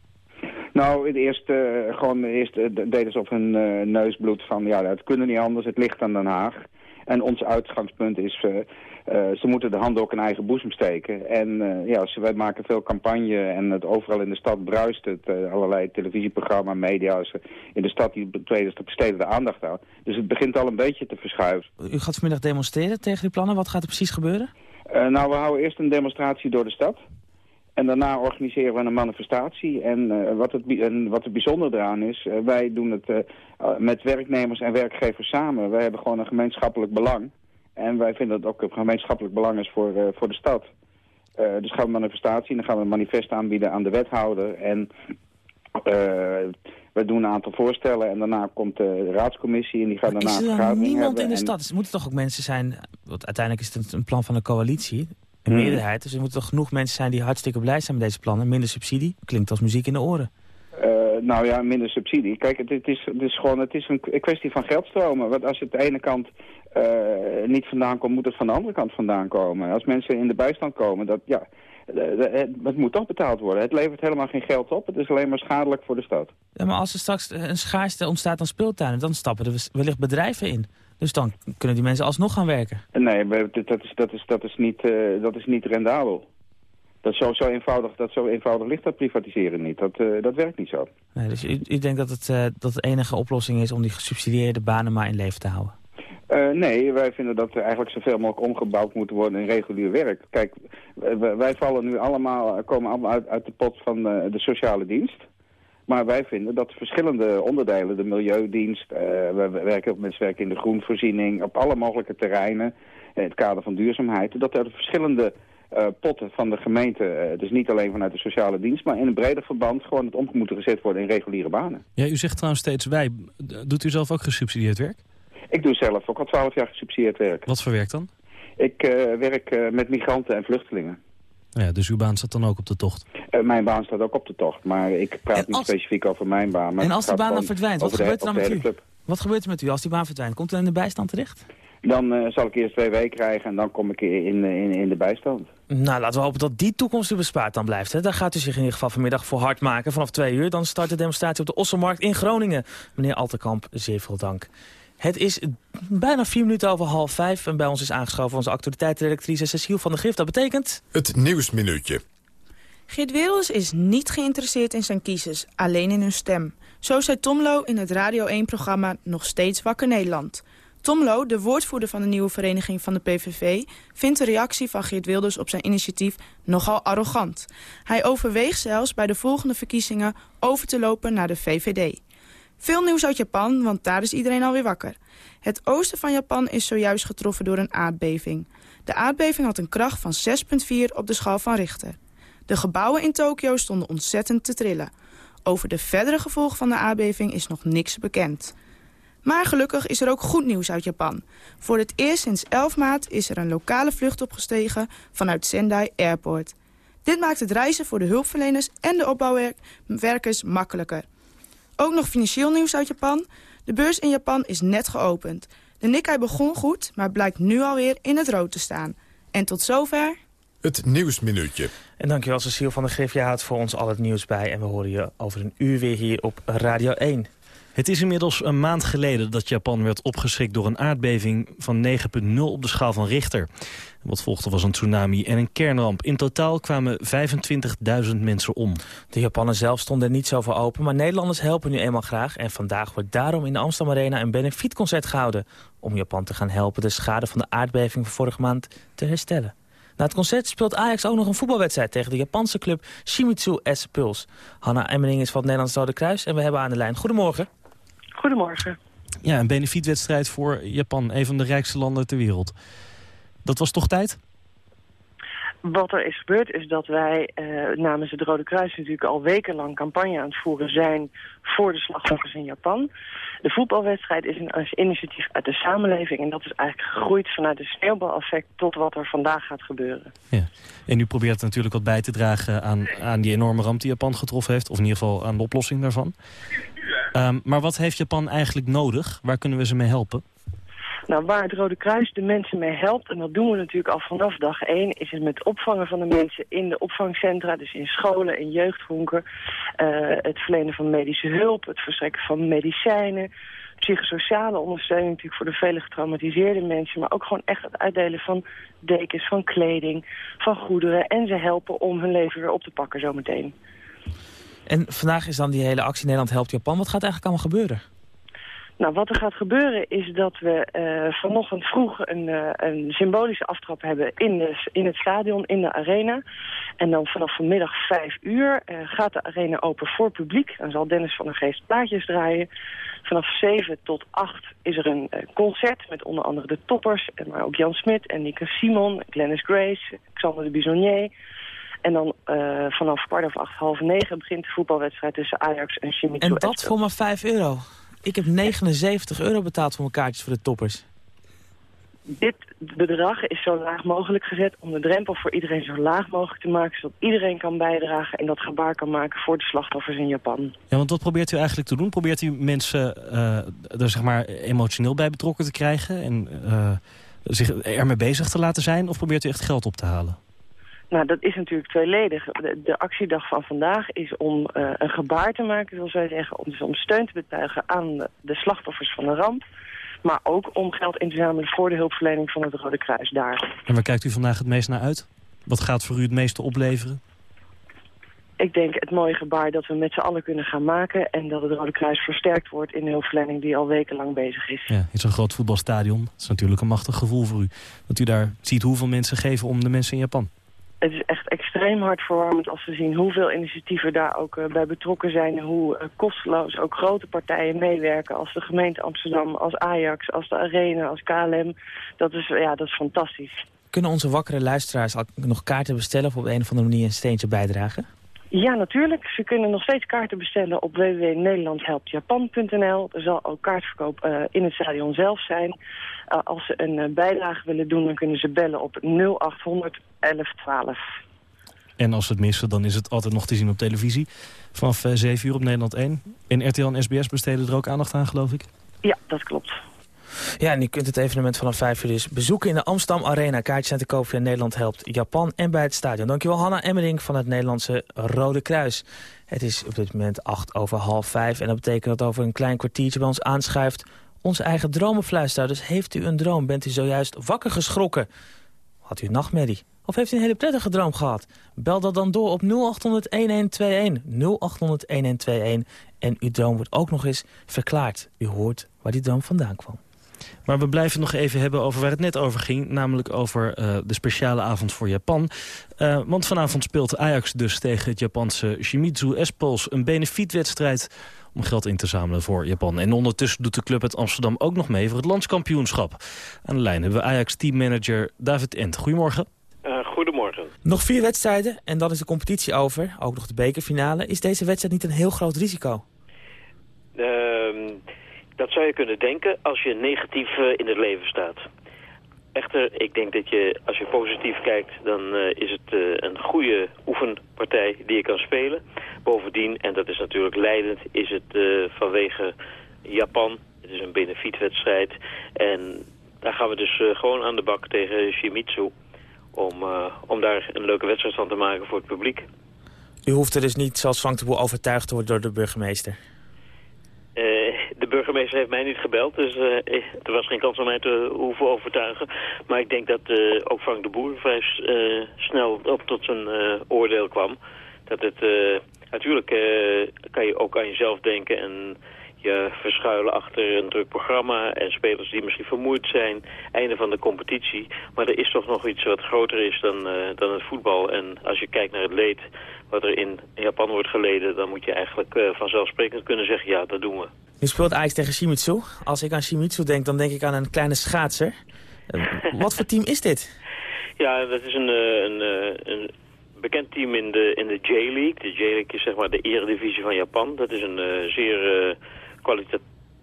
Nou, het eerst, eh, gewoon, eerst eh, deden ze op hun eh, neus bloed van... ja, het kunnen niet anders, het ligt aan Den Haag. En ons uitgangspunt is... eh, eh, ze moeten de handen ook in eigen boezem steken. En eh, ja, ze, wij maken veel campagne en het, overal in de stad bruist het. allerlei televisieprogramma's, media's. in de stad die tweede besteden de aandacht aan. Dus het begint al een beetje te verschuiven. U gaat vanmiddag demonstreren tegen die plannen. Wat gaat er precies gebeuren? Nou, we houden eerst een demonstratie door de stad. En daarna organiseren we een manifestatie. En, eh, wat, het, en wat het bijzonder eraan is, eh, wij doen het eh, met werknemers en werkgevers samen. Wij hebben gewoon een gemeenschappelijk belang. En wij vinden dat ook een gemeenschappelijk belang is voor, voor de stad. Dus gaan we een manifestatie en dan gaan we een manifest aanbieden aan de wethouder. En we doen een aantal voorstellen en daarna komt de raadscommissie en die gaat daarna Is er dan niemand in de en- stad? Dus er moeten toch ook mensen zijn... Want uiteindelijk is het een plan van een coalitie. Een Hmm. meerderheid. Dus er moeten toch genoeg mensen zijn die hartstikke blij zijn met deze plannen. Minder subsidie. Klinkt als muziek in de oren. Eh, nou ja, minder subsidie. Kijk, het, het is, het is gewoon het is een kwestie van geldstromen. Want als het de ene kant eh, niet vandaan komt, moet het van de andere kant vandaan komen. Als mensen in de bijstand komen, dat, ja, eh, het, het moet toch betaald worden. Het levert helemaal geen geld op. Het is alleen maar schadelijk voor de stad. Ja, maar als er straks een schaarste ontstaat aan speeltuinen... dan stappen er wellicht bedrijven in. Dus dan kunnen die mensen alsnog gaan werken. Nee, dat is, dat is, dat is, niet, eh, dat is niet rendabel. Dat zo, zo, eenvoudig, dat zo eenvoudig ligt dat privatiseren niet. Dat, eh, dat werkt niet zo. Nee, dus u, u denkt dat het eh, dat de enige oplossing is om die gesubsidieerde banen maar in leven te houden? Nee, wij vinden dat er eigenlijk zoveel mogelijk omgebouwd moet worden in regulier werk. Kijk, wij, vallen nu allemaal, komen allemaal uit, uit de pot van de sociale dienst. Maar wij vinden dat verschillende onderdelen, de milieudienst, eh, we we werken, mensen werken in de groenvoorziening, op alle mogelijke terreinen, in het kader van duurzaamheid, dat er verschillende eh, potten van de gemeente, eh, dus niet alleen vanuit de sociale dienst, maar in een breder verband gewoon het om moeten gezet worden in reguliere banen. Ja, u zegt trouwens steeds wij. Doet u zelf ook gesubsidieerd werk? Ik doe zelf ook al twaalf jaar gesubsidieerd werk. Wat voor werk dan? Ik eh, werk eh, met migranten en vluchtelingen. Ja, dus uw baan staat dan ook op de tocht. Eh, mijn baan staat ook op de tocht, maar ik praat niet specifiek over mijn baan. Maar en als de baan dan verdwijnt, wat gebeurt er dan met u? club. Wat gebeurt er met u als die baan verdwijnt? Komt u in de bijstand terecht? Dan eh, zal ik eerst twee weken krijgen en dan kom ik in, in, in, in de bijstand. Nou, laten we hopen dat die toekomst u bespaard dan blijft. Hè? Daar gaat u zich in ieder geval vanmiddag voor hard maken. Vanaf twee uur dan start de demonstratie op de Osselmarkt in Groningen. Meneer Altekamp, zeer veel dank. Het is bijna vier minuten over half vijf. En bij ons is aangeschoven onze actualiteitsredactrice Cecile van der Grift. Dat betekent... Het Nieuwsminuutje. Geert Wilders is niet geïnteresseerd in zijn kiezers, alleen in hun stem. Zo zei Tom Lo in het Radio 1-programma Nog Steeds Wakker Nederland. Tom Lo, de woordvoerder van de nieuwe vereniging van de PVV... vindt de reactie van Geert Wilders op zijn initiatief nogal arrogant. Hij overweegt zelfs bij de volgende verkiezingen over te lopen naar de VVD. Veel nieuws uit Japan, want daar is iedereen alweer wakker. Het oosten van Japan is zojuist getroffen door een aardbeving. De aardbeving had een kracht van 6,4 op de schaal van Richter. De gebouwen in Tokio stonden ontzettend te trillen. Over de verdere gevolgen van de aardbeving is nog niks bekend. Maar gelukkig is er ook goed nieuws uit Japan. Voor het eerst sinds 11 maart is er een lokale vlucht opgestegen vanuit Sendai Airport. Dit maakt het reizen voor de hulpverleners en de opbouwwerkers makkelijker. Ook nog financieel nieuws uit Japan. De beurs in Japan is net geopend. De Nikkei begon goed, maar blijkt nu alweer in het rood te staan. En tot zover... Het Nieuwsminuutje. En dankjewel Cecile van der Griff. Je houdt voor ons al het nieuws bij. En we horen je over een uur weer hier op Radio 1. Het is inmiddels een maand geleden dat Japan werd opgeschrikt door een aardbeving van 9,0 op de schaal van Richter. Wat volgde was een tsunami en een kernramp. In totaal kwamen 25.000 mensen om. De Japanners zelf stonden er niet zo voor open, maar Nederlanders helpen nu eenmaal graag. En vandaag wordt daarom in de Amsterdam Arena een benefietconcert gehouden. Om Japan te gaan helpen de schade van de aardbeving van vorige maand te herstellen. Na het concert speelt Ajax ook nog een voetbalwedstrijd tegen de Japanse club Shimizu S Puls. Hanna Emmering is van het Nederlands Rode Kruis en we hebben aan de lijn. Goedemorgen. Goedemorgen. Ja, een benefietwedstrijd voor Japan, een van de rijkste landen ter wereld. Dat was toch tijd? Wat er is gebeurd is dat wij eh, namens het Rode Kruis natuurlijk al wekenlang campagne aan het voeren zijn voor de slachtoffers in Japan. De voetbalwedstrijd is een initiatief uit de samenleving en dat is eigenlijk gegroeid vanuit het sneeuwbaleffect tot wat er vandaag gaat gebeuren. Ja. En u probeert natuurlijk wat bij te dragen aan, aan die enorme ramp die Japan getroffen heeft, of in ieder geval aan de oplossing daarvan. Um, maar wat heeft Japan eigenlijk nodig? Waar kunnen we ze mee helpen? Nou, waar het Rode Kruis de mensen mee helpt, en dat doen we natuurlijk al vanaf dag één, is het met opvangen van de mensen in de opvangcentra, dus in scholen, in jeugdhonken, uh, het verlenen van medische hulp, het verstrekken van medicijnen, psychosociale ondersteuning natuurlijk voor de vele getraumatiseerde mensen, maar ook gewoon echt het uitdelen van dekens, van kleding, van goederen en ze helpen om hun leven weer op te pakken zometeen. En vandaag is dan die hele actie Nederland helpt Japan. Wat gaat eigenlijk allemaal gebeuren? Nou, wat er gaat gebeuren is dat we uh, vanochtend vroeg een, uh, een, symbolische aftrap hebben in, de, in het stadion, in de arena. En dan vanaf vanmiddag vijf uur uh, gaat de arena open voor publiek. Dan zal Dennis van der Geest plaatjes draaien. Vanaf 7 tot 8 is er een concert met onder andere de toppers. Maar ook Jan Smit en Nika Simon, Glennis Grace, Xander de Bisonnier. En dan vanaf kwart over acht, half negen begint de voetbalwedstrijd tussen Ajax en Shimizu. En dat voor maar 5 euro? Ik heb 79 euro betaald voor mijn kaartjes voor de toppers. Dit bedrag is zo laag mogelijk gezet om de drempel voor iedereen zo laag mogelijk te maken... zodat iedereen kan bijdragen en dat gebaar kan maken voor de slachtoffers in Japan. Ja, want wat probeert u eigenlijk te doen? Probeert u mensen uh, er zeg maar emotioneel bij betrokken te krijgen... en uh, zich ermee bezig te laten zijn? Of probeert u echt geld op te halen? Nou, dat is natuurlijk tweeledig. De, de actiedag van vandaag is om uh, een gebaar te maken, zoals wij zeggen. Om, dus om steun te betuigen aan de, de, slachtoffers van de ramp. Maar ook om geld in te zamelen voor de hulpverlening van het Rode Kruis daar. En waar kijkt u vandaag het meest naar uit? Wat gaat voor u het meeste opleveren? Ik denk het mooie gebaar dat we met z'n allen kunnen gaan maken... en dat het Rode Kruis versterkt wordt in de hulpverlening die al wekenlang bezig is. Ja, het is een groot voetbalstadion. Dat is natuurlijk een machtig gevoel voor u. Dat u daar ziet hoeveel mensen geven om de mensen in Japan het is echt extreem hartverwarmend als we zien hoeveel initiatieven daar ook uh, bij betrokken zijn. Hoe uh, kosteloos ook grote partijen meewerken als de gemeente Amsterdam, als Ajax, als de Arena, als KLM. Dat is, ja, dat is fantastisch. Kunnen onze wakkere luisteraars nog kaarten bestellen of op een of andere manier een steentje bijdragen? Ja, natuurlijk. Ze kunnen nog steeds kaarten bestellen op www.nederlandhelptjapan.nl. Er zal ook kaartverkoop uh, in het stadion zelf zijn. Uh, als ze een uh, bijdrage willen doen, dan kunnen ze bellen op 0800 1112. En als ze het missen, dan is het altijd nog te zien op televisie. Vanaf 7 uur op Nederland 1. En RTL en SBS besteden er ook aandacht aan, geloof ik? Ja, dat klopt. Ja, en je kunt het evenement vanaf 5 uur dus bezoeken in de Amsterdam Arena. Kaartjes zijn te koop via Nederland Helpt Japan en bij het stadion. Dankjewel Hanna Emmering van het Nederlandse Rode Kruis. Het is op dit moment 8 over half 5 en dat betekent dat over een klein kwartiertje bij ons aanschuift onze eigen dromenfluisteraar. Dus heeft u een droom? Bent u zojuist wakker geschrokken? Had u een nachtmerrie? Of heeft u een hele prettige droom gehad? Bel dat dan door op 0800-1121. 0800-1121. En uw droom wordt ook nog eens verklaard. U hoort waar die droom vandaan kwam. Maar we blijven nog even hebben over waar het net over ging. Namelijk over uh, de speciale avond voor Japan. Uh, want vanavond speelt Ajax dus tegen het Japanse Shimizu S-Pulse... een benefietwedstrijd om geld in te zamelen voor Japan. En ondertussen doet de club uit Amsterdam ook nog mee voor het landskampioenschap. Aan de lijn hebben we Ajax-teammanager David Ent. Goedemorgen. Uh, goedemorgen. Nog vier wedstrijden en dan is de competitie over. Ook nog de bekerfinale. Is deze wedstrijd niet een heel groot risico? Uh, Dat zou je kunnen denken als je negatief eh, in het leven staat. Echter, ik denk dat je, als je positief kijkt, dan eh, is het eh, een goede oefenpartij die je kan spelen. Bovendien, en dat is natuurlijk leidend, is het vanwege Japan. Het is een benefietwedstrijd. En daar gaan we dus gewoon aan de bak tegen Shimizu. Om, om daar een leuke wedstrijd van te maken voor het publiek. U hoeft er dus niet, zoals Frank de Boer, overtuigd te worden door de burgemeester. Eh, de burgemeester heeft mij niet gebeld, dus eh, eh, er was geen kans om mij te hoeven overtuigen. Maar ik denk dat ook Frank de Boer vrij snel op tot zijn oordeel kwam. Dat het, natuurlijk kan je ook aan jezelf denken en je verschuilen achter een druk programma en spelers die misschien vermoeid zijn. Einde van de competitie. Maar er is toch nog iets wat groter is dan, eh, dan het voetbal. En als je kijkt naar het leed wat er in Japan wordt geleden, dan moet je eigenlijk eh, vanzelfsprekend kunnen zeggen, ja, dat doen we. Nu speelt Ajax tegen Shimizu. Als ik aan Shimizu denk, dan denk ik aan een kleine schaatser. Eh, Wat voor team is dit? Ja, dat is een, een, een bekend team in de, in de J-League. De J-League is zeg maar de eredivisie van Japan. Dat is een zeer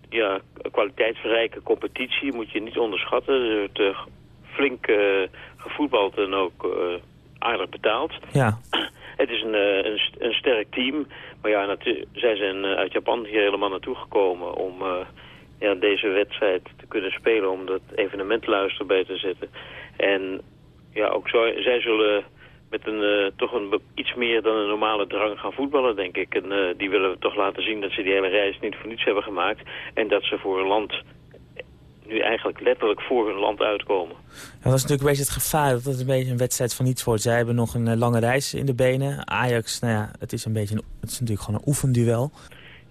ja, kwaliteitsrijke competitie. Moet je niet onderschatten. Er wordt eh, flink eh, gevoetbald en ook eh, aardig betaald. Ja. Het is een, een, een sterk team. Maar ja, zij zijn uit Japan hier helemaal naartoe gekomen om ja, deze wedstrijd te kunnen spelen. Om dat evenementluister bij te zetten. En ja, ook zo, zij zullen met een, eh, toch een, iets meer dan een normale drang gaan voetballen, denk ik. En eh, die willen toch laten zien dat ze die hele reis niet voor niets hebben gemaakt. En dat ze voor een land, nu eigenlijk letterlijk voor hun land uitkomen. Ja, dat is natuurlijk een beetje het gevaar dat het een beetje een wedstrijd van niets wordt. Zij hebben nog een eh, lange reis in de benen. Ajax, nou ja, het is, een beetje een, het is natuurlijk gewoon een oefenduel.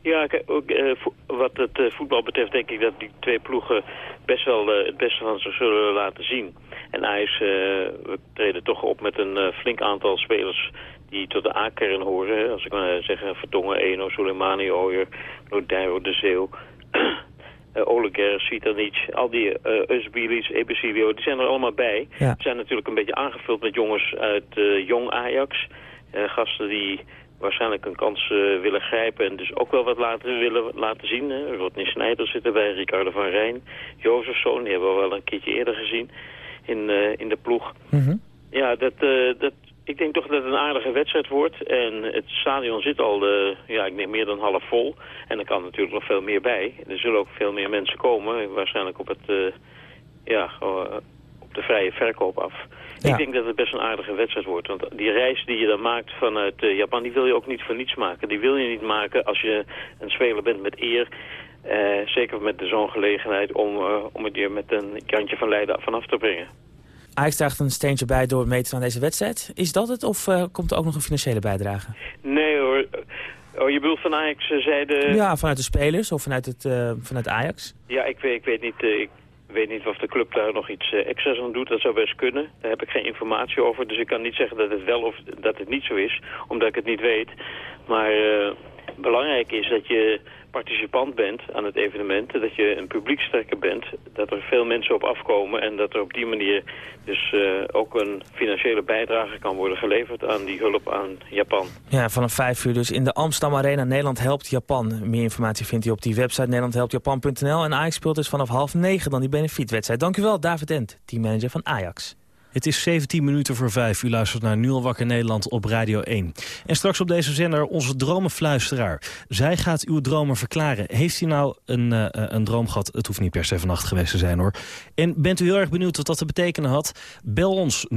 Ja, kijk, ook, eh, wat het eh, voetbal betreft denk ik dat die twee ploegen best wel eh, het beste van zich zullen laten zien. En Ajax, eh, we treden toch op met een eh, flink aantal spelers die tot de A-kern horen. Als ik maar zeggen, Vertongen, Eno, Soleimani, Ooyer, Lodero, De Zeeuw, uh, Oleger, Svitanic, al die uh, Usbilis, Ebesilio, die zijn er allemaal bij. Ja. Ze zijn natuurlijk een beetje aangevuld met jongens uit eh, jong Ajax. Eh, gasten die waarschijnlijk een kans eh, willen grijpen en dus ook wel wat laten, willen laten zien. Hè. Rodney Snijder zit erbij, Ricardo van Rijn, Jozefzoon, die hebben we wel een keertje eerder gezien in, eh, in de ploeg. Ja, dat, eh, dat, ik denk toch dat het een aardige wedstrijd wordt. En het stadion zit al, eh, ja, ik denk meer dan half vol. En er kan natuurlijk nog veel meer bij. Er zullen ook veel meer mensen komen. Waarschijnlijk op het, ja, op de vrije verkoop af. Ik denk dat het best een aardige wedstrijd wordt. Want die reis die je dan maakt vanuit Japan, die wil je ook niet voor niets maken. Die wil je niet maken als je een speler bent met eer. Eh, zeker met zo'n gelegenheid om, eh, om het je met een kantje van Leiden vanaf te brengen. Ajax draagt een steentje bij door het meten aan deze wedstrijd. Is dat het of eh, komt er ook nog een financiële bijdrage? Nee hoor. Oh, je bedoelt van Ajax zijde... Ja, vanuit de spelers of vanuit, het, vanuit Ajax? Ja, ik weet, ik weet niet... ik weet niet of de club daar nog iets extra's aan doet. Dat zou best kunnen. Daar heb ik geen informatie over. Dus ik kan niet zeggen dat het wel of dat het niet zo is. Omdat ik het niet weet. Maar belangrijk is dat je participant bent aan het evenement. Dat je een publiekstrekker bent. Dat er veel mensen op afkomen. En dat er op die manier dus eh, ook een financiële bijdrage kan worden geleverd aan die hulp aan Japan. Ja, vanaf vijf uur dus in de Amsterdam Arena. Nederland helpt Japan. Meer informatie vindt u op die website nederlandhelptjapan.nl. En Ajax speelt dus vanaf half negen dan die benefietwedstrijd. Dank u wel, David Ent, teammanager van Ajax. Het is 17 minuten voor 5. U luistert naar Nu al wakker Nederland op Radio 1. En straks op deze zender onze dromenfluisteraar. Zij gaat uw dromen verklaren. Heeft u nou een, uh, een droom gehad? Het hoeft niet per se vannacht geweest te zijn hoor. En bent u heel erg benieuwd wat dat te betekenen had? Bel ons 0800-1121.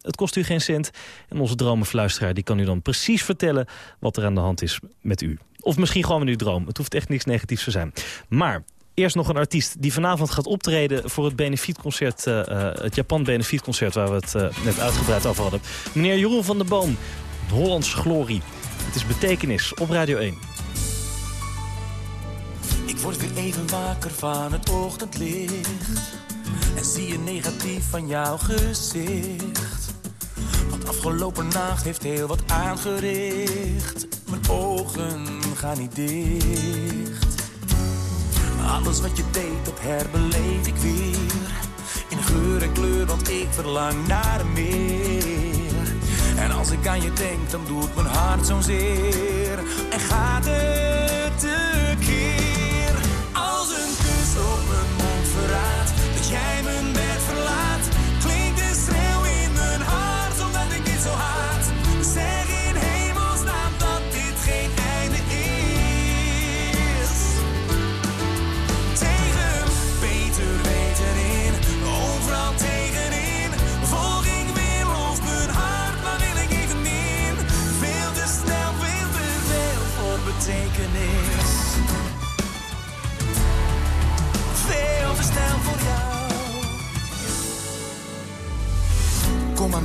Het kost u geen cent. En onze dromenfluisteraar die kan u dan precies vertellen wat er aan de hand is met u. Of misschien gewoon met uw droom. Het hoeft echt niks negatiefs te zijn. Maar Eerst nog een artiest die vanavond gaat optreden voor het benefietconcert, uh, het Japan benefietconcert waar we het uh, net uitgebreid over hadden. Meneer Jeroen van der Boom, Hollands Glorie. Het is betekenis op Radio 1. Ik word weer even wakker van het ochtendlicht en zie je negatief van jouw gezicht. Want afgelopen nacht heeft heel wat aangericht. Mijn ogen gaan niet dicht. Alles wat je deed, dat herbeleef ik weer. In geur en kleur, want ik verlang naar meer. En als ik aan je denk, dan doet mijn hart zo'n zeer. En gaat het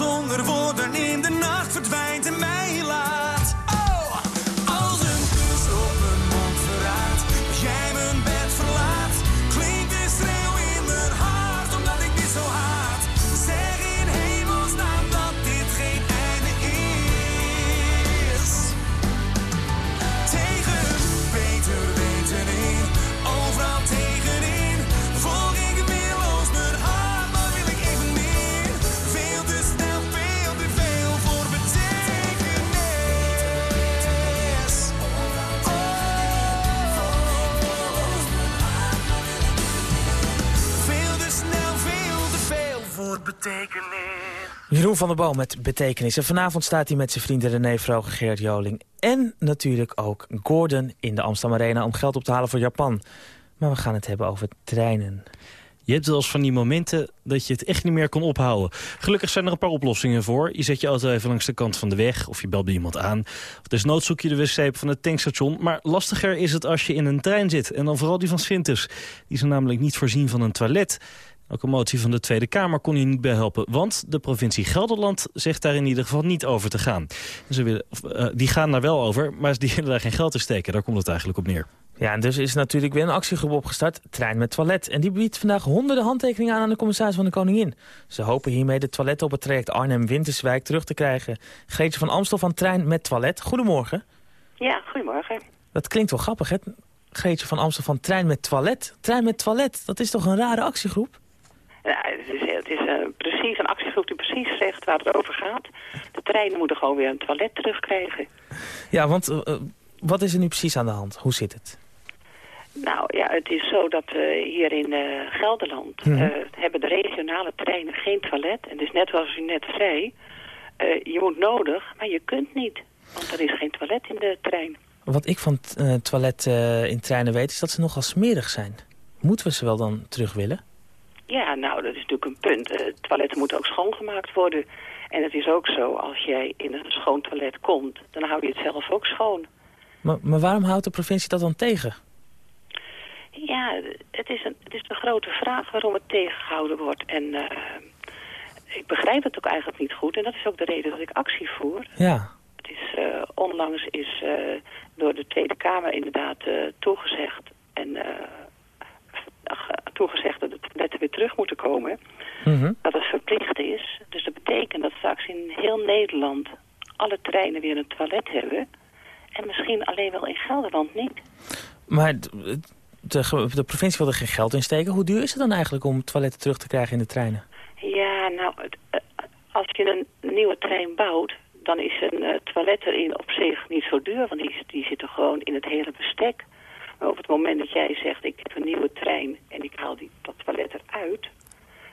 zonder woorden Van der Boom met Betekenis. En vanavond staat hij met zijn vrienden René Vroger, Geert Joling... en natuurlijk ook Gordon in de Amsterdam Arena om geld op te halen voor Japan. Maar we gaan het hebben over treinen. Je hebt wel eens van die momenten dat je het echt niet meer kon ophouden. Gelukkig zijn er een paar oplossingen voor. Je zet je auto even langs de kant van de weg of je belt iemand aan. Of desnoods zoek je de wc van het tankstation. Maar lastiger is het als je in een trein zit. En dan vooral die van Sintes. Die zijn namelijk niet voorzien van een toilet. Ook een motie van de Tweede Kamer kon hier niet bij helpen. Want de provincie Gelderland zegt daar in ieder geval niet over te gaan. Ze willen, of, eh, die gaan daar wel over, maar die willen daar geen geld in steken. Daar komt het eigenlijk op neer. Ja, en dus is natuurlijk weer een actiegroep opgestart, Trein met Toilet. En die biedt vandaag honderden handtekeningen aan aan de commissaris van de Koningin. Ze hopen hiermee de toiletten op het traject Arnhem-Winterswijk terug te krijgen. Greetje van Amstel van Trein met Toilet, goedemorgen. Ja, goedemorgen. Dat klinkt wel grappig, hè? Greetje van Amstel van Trein met Toilet. Trein met Toilet, dat is toch een rare actiegroep? Ja, het is, het is eh, precies een actiegroep die precies zegt waar het over gaat. De treinen moeten gewoon weer een toilet terugkrijgen. Ja, want eh, eh, wat is er nu precies aan de hand? Hoe zit het? Nou ja, het is zo dat we hier in Gelderland Mhm. hebben de regionale treinen geen toilet. En dus net zoals u net zei, je moet nodig, maar je kunt niet. Want er is geen toilet in de trein. Wat ik van toilet in treinen weet, is dat ze nogal smerig zijn. Moeten we ze wel dan terug willen? Ja, nou, dat is natuurlijk een punt. Eh, toiletten moeten ook schoongemaakt worden. En het is ook zo, als jij in een schoon toilet komt, dan hou je het zelf ook schoon. Maar, maar waarom houdt de provincie dat dan tegen? Ja, het is, een, het is een grote vraag waarom het tegengehouden wordt. En eh, ik begrijp het ook eigenlijk niet goed. En dat is ook de reden dat ik actie voer. Ja. Het is, eh, onlangs is door de Tweede Kamer inderdaad toegezegd... en toegezegd dat de toiletten weer terug moeten komen. Mhm. Dat het verplicht is. Dus dat betekent dat straks in heel Nederland alle treinen weer een toilet hebben. En misschien alleen wel in Gelderland niet. Maar de, provincie wil er geen geld in steken. Hoe duur is het dan eigenlijk om toiletten terug te krijgen in de treinen? Ja, nou, het, eh, als je een nieuwe trein bouwt, dan is een eh, toilet erin op zich niet zo duur, want die, die zitten gewoon in het hele bestek. Maar op het moment dat jij zegt, ik heb een nieuwe trein en ik haal die, dat toilet eruit,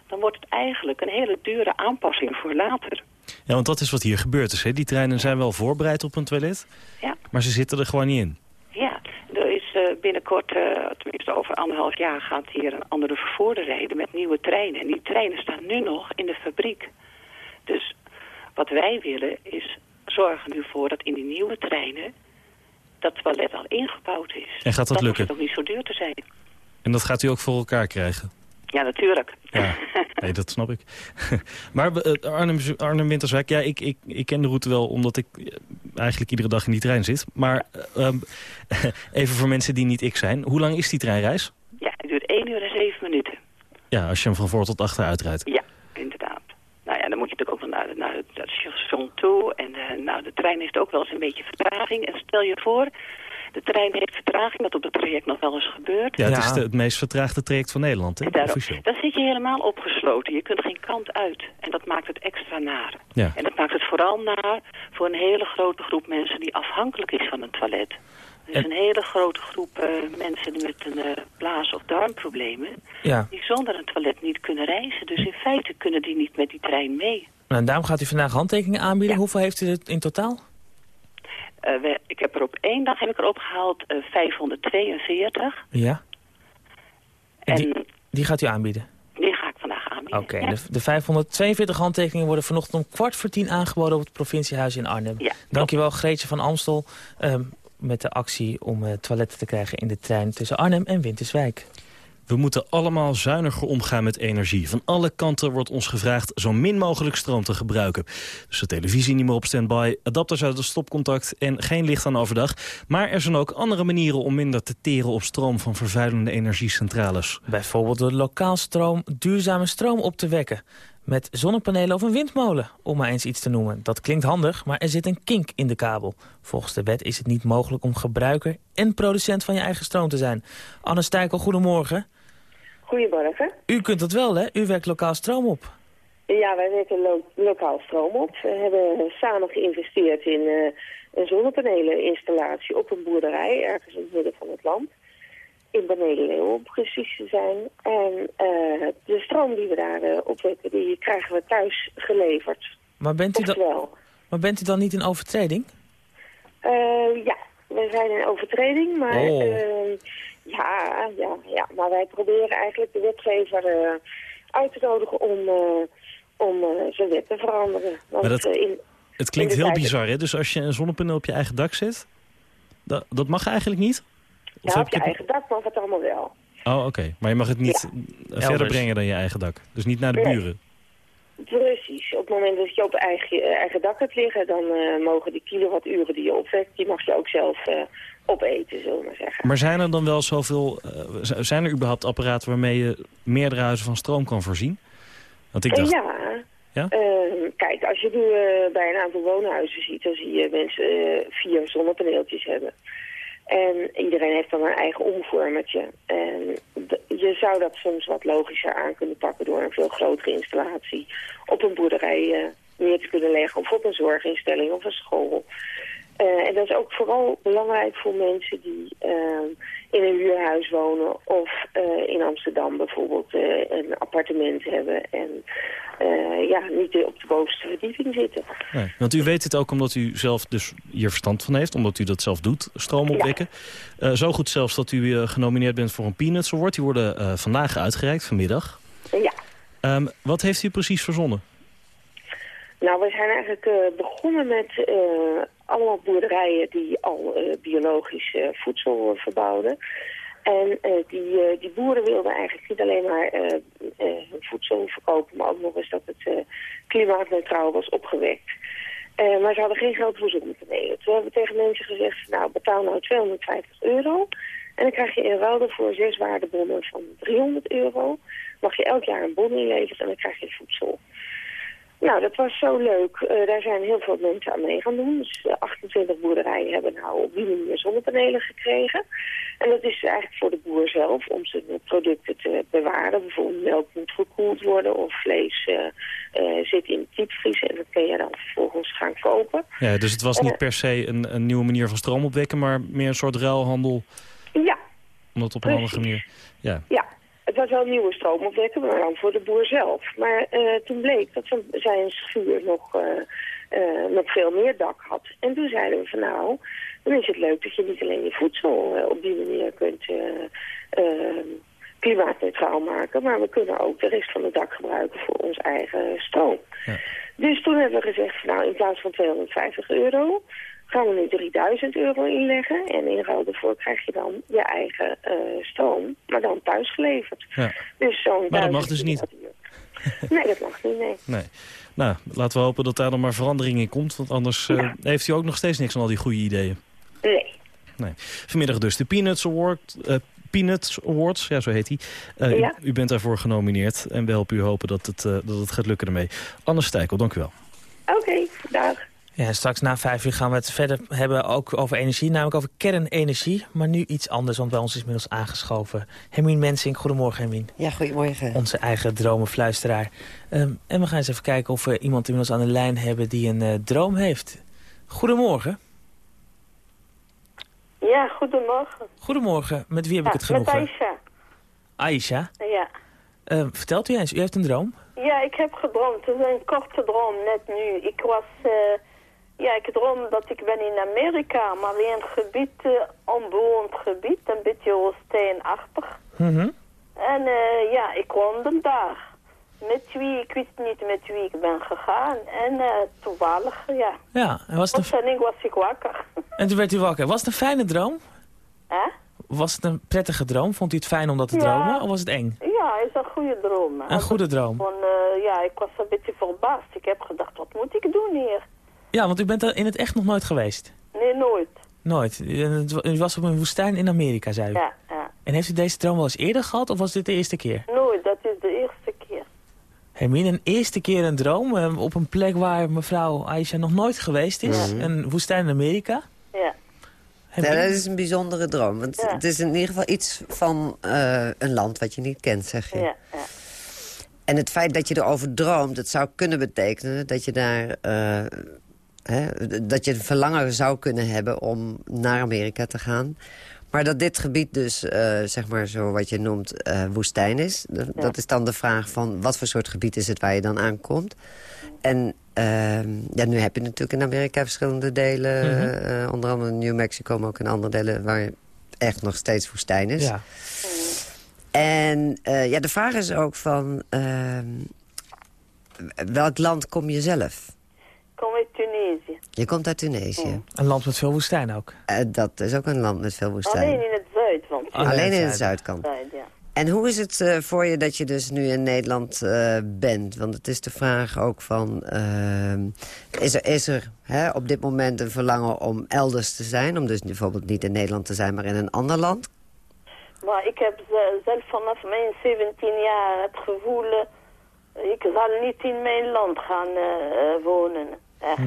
dan wordt het eigenlijk een hele dure aanpassing voor later. Ja, want dat is wat hier gebeurd is. Hè? Die treinen zijn wel voorbereid op een toilet, Ja. maar ze zitten er gewoon niet in. Ja, er is eh, binnenkort, eh, tenminste over anderhalf jaar, gaat hier een andere vervoerder rijden met nieuwe treinen. En die treinen staan nu nog in de fabriek. Dus wat wij willen is zorgen nu voor dat in die nieuwe treinen dat toilet al ingebouwd is. En gaat dat lukken? hoeft ook niet zo duur te zijn. En dat gaat u ook voor elkaar krijgen? Ja, natuurlijk. Ja, nee, dat snap ik. maar eh, Arnhem, Arnhem Winterswijk, ja, ik, ik, ik ken de route wel omdat ik eh, eigenlijk iedere dag in die trein zit. Maar eh, ehm, even voor mensen die niet ik zijn, hoe lang is die treinreis? Ja, het duurt 1 uur en 7 minuten. Ja, als je hem van voor tot achter uitrijdt. Ja, inderdaad. Nou ja, dan moet je natuurlijk ook naar, het station toe. En eh, nou, de trein heeft ook wel eens een beetje vertraging. En stel je voor, de trein heeft vertraging, wat op het traject nog wel eens gebeurt. Ja, het is de, het meest vertraagde traject van Nederland, hè? Daarom, Officieel. dan zit je helemaal opgesloten. Je kunt geen kant uit. En dat maakt het extra naar. Ja. En dat maakt het vooral naar voor een hele grote groep mensen die afhankelijk is van een toilet. Dus En- een hele grote groep eh, mensen met een eh, blaas- of darmproblemen... Ja. die zonder een toilet niet kunnen reizen. Dus in feite kunnen die niet met die trein mee. Nou, en daarom gaat u vandaag handtekeningen aanbieden. Hoeveel heeft u er in totaal? Eh, we- ik heb er op één dag heb ik er opgehaald eh 542. Ja. En die, En die gaat u aanbieden? die ga ik vandaag aanbieden. Oké, Ja. de, de 542 handtekeningen worden vanochtend om kwart voor tien aangeboden op het provinciehuis in Arnhem. Ja, Dankjewel Greetje van Amstel ehm, met de actie om eh, toiletten te krijgen in de trein tussen Arnhem en Winterswijk. We moeten allemaal zuiniger omgaan met energie. Van alle kanten wordt ons gevraagd zo min mogelijk stroom te gebruiken. Dus de televisie niet meer op standby, adapters uit het stopcontact en geen licht aan overdag. Maar er zijn ook andere manieren om minder te teren op stroom van vervuilende energiecentrales. Bijvoorbeeld door lokaal stroom duurzame stroom op te wekken. Met zonnepanelen of een windmolen, om maar eens iets te noemen. Dat klinkt handig, maar er zit een kink in de kabel. Volgens de wet is het niet mogelijk om gebruiker en producent van je eigen stroom te zijn. Anne Stijkel, goedemorgen. Goedemorgen. U kunt dat wel, hè? U werkt lokaal stroom op. Ja, wij werken lo lokaal stroom op. We hebben samen geïnvesteerd in eh, een zonnepaneleninstallatie op een boerderij, ergens in het midden van het land. In Beneden om precies te zijn. En eh, de stroom die we daar eh, opwekken, die krijgen we thuis geleverd. Maar bent u, dan, maar bent u dan niet in overtreding? ja, we zijn in overtreding, maar Oh. Ja, ja, ja, maar wij proberen eigenlijk de wetgever eh, uit te nodigen om, eh, om eh, zijn wet te veranderen. Want Maar dat- in, Het klinkt heel tijd- bizar, hè? Dus als je een zonnepaneel op je eigen dak zet, dat, dat mag eigenlijk niet? Of Ja, op je het- eigen dak mag het allemaal wel. Oh, oké. Maar je mag het niet verder brengen dan je eigen dak. Dus niet naar de Nee. buren. Precies. Op het moment dat je op je eigen, eigen dak hebt liggen, dan mogen die kilowatturen die je opwekt, die mag je ook zelf opeten, zullen we maar zeggen. Maar zijn er dan wel zoveel... z- zijn er überhaupt apparaten waarmee je meerdere huizen van stroom kan voorzien? Want ik Eh, dacht... ja. Ja? Ehm, kijk, als je nu eh, bij een aantal woonhuizen ziet, dan zie je mensen vier zonnepaneeltjes hebben. En iedereen heeft dan een eigen omvormertje. En je zou dat soms wat logischer aan kunnen pakken door een veel grotere installatie op een boerderij neer te kunnen leggen. Of op een zorginstelling of een school. Eh, en dat is ook vooral belangrijk voor mensen die eh, in een huurhuis wonen of eh, in Amsterdam bijvoorbeeld eh, een appartement hebben en ja, niet op de bovenste verdieping zitten. Nee, want u weet het ook omdat u zelf dus hier verstand van heeft. Omdat u dat zelf doet, stroom opwekken. Zo goed zelfs dat u genomineerd bent voor een Peanuts Award. Die worden vandaag uitgereikt, vanmiddag. Ja. Ehm, wat heeft u precies verzonnen? Nou, we zijn eigenlijk begonnen met allemaal boerderijen die al eh, biologisch eh, voedsel eh, verbouwden. En die, die boeren wilden eigenlijk niet alleen maar hun voedsel verkopen, maar ook nog eens dat het klimaatneutraal was opgewekt. Maar ze hadden geen geld voor zonnepanelen. Toen hebben we tegen mensen gezegd, nou betaal nou 250 euro. En dan krijg je in ruil daarvoor zes waardebonnen van 300 euro. Mag je elk jaar een bon inleveren en dan krijg je voedsel. Nou, dat was zo leuk. Eh, daar zijn heel veel mensen aan mee gaan doen. Dus eh, 28 boerderijen hebben nou op die manier zonnepanelen gekregen. En dat is eigenlijk voor de boer zelf om zijn producten te bewaren. Bijvoorbeeld melk moet gekoeld worden of vlees eh, eh, zit in de diepvries. En dat kun je dan vervolgens gaan kopen. Ja, dus het was niet per se een, een nieuwe manier van stroom opwekken... maar meer een soort ruilhandel, Ja, omdat op een handige manier... Ja. ja. Het was wel een nieuwe stroom opwekken, maar dan voor de boer zelf. Maar eh, toen bleek dat zijn- schuur nog, eh, eh, nog veel meer dak had. En toen zeiden we van nou, dan is het leuk dat je niet alleen je voedsel op die manier kunt klimaatneutraal maken. Maar we kunnen ook de rest van het dak gebruiken voor ons eigen stroom. Dus toen hebben we gezegd, van, nou in plaats van 250 euro gaan we nu 3000 euro inleggen. En in ruil daarvoor krijg je dan je eigen eh, stroom, maar dan thuis geleverd. Ja. Dus zo'n Maar dat mag 1000 dus niet. Nee, dat mag niet, nee. Nee. Nou, laten we hopen dat daar dan maar verandering in komt. Want anders eh, heeft u ook nog steeds niks aan al die goede ideeën. Nee. Nee. Vanmiddag dus de Peanuts Award... eh, Peanuts Awards, ja, zo heet hij. Ja. u, u bent daarvoor genomineerd en we helpen u hopen dat het, dat het gaat lukken ermee. Anne Stijkel, dank u wel. Oké, dag. Ja, straks na vijf uur gaan we het verder hebben ook over energie, namelijk over kernenergie. Maar nu iets anders, want bij ons is inmiddels aangeschoven Hermine Mensink. Goedemorgen, Hermine. Ja, goedemorgen. Onze eigen dromenfluisteraar. Ehm, en we gaan eens even kijken of we iemand inmiddels aan de lijn hebben die een eh, droom heeft. Goedemorgen. Ja, goedemorgen. Goedemorgen, met wie heb ik het Ja, met genoegen? Aisha. Aisha. Ja. Ehm, vertelt u eens, u heeft een droom? ja, ik heb gedroomd. Het is een korte droom, net nu. Ik was... eh, ja, ik droomde dat ik ben in Amerika, maar in een gebied, eh, onbewoond gebied, een beetje woestijnachtig. Mhm. En eh, ja, ik woonde daar. Met wie, ik wist niet met wie ik ben gegaan. En eh, toevallig, ja. Ja, en was het een, was ik wakker. en toen werd u wakker. Was het een fijne droom? Hè? Was het een prettige droom? Vond u het fijn om dat te Ja. dromen? Of was het eng? Ja, het is een goede droom. Een goede droom. Van, eh, ja, ik was een beetje verbaasd. Ik heb gedacht, wat moet ik doen hier? Ja, want u bent er in het echt nog nooit geweest. Nee, nooit. Nooit. U was op een woestijn in Amerika, zei u. Ja, ja. En heeft u deze droom wel eens eerder gehad of was dit de eerste keer? Nooit, dat is de eerste keer. Hermine, een eerste keer een droom eh, op een plek waar mevrouw Aisha nog nooit geweest is. Mhm. Een woestijn in Amerika. Ja. Ja, dat is een bijzondere droom. Want Ja. het is in ieder geval iets van eh, een land wat je niet kent, zeg je. Ja, ja. En het feit dat je erover droomt, dat zou kunnen betekenen dat je daar... eh, hè, dat je een verlangen zou kunnen hebben om naar Amerika te gaan. Maar dat dit gebied dus, eh, zeg maar zo wat je noemt, eh, woestijn is. Dat, dat is dan de vraag van wat voor soort gebied is het waar je dan aankomt. En ehm, ja, nu heb je natuurlijk in Amerika verschillende delen. Mhm. eh, onder andere New Mexico, maar ook in andere delen waar echt nog steeds woestijn is. Ja. En eh, ja, de vraag is ook van... ehm, welk land kom je zelf? Kom. Je komt uit Tunesië. Een land met veel woestijn ook. Eh, dat is ook een land met veel woestijn. Alleen in het zuid. Want Alleen in de zuidkant. Zuid, ja. En hoe is het eh, voor je dat je dus nu in Nederland eh, bent? Want het is de vraag ook van... ehm, is er, is er hè, op dit moment een verlangen om elders te zijn? Om dus bijvoorbeeld niet in Nederland te zijn, maar in een ander land? Maar ik heb ze- zelf vanaf mijn 17 jaar het gevoel... ik zal niet in mijn land gaan wonen. Echt.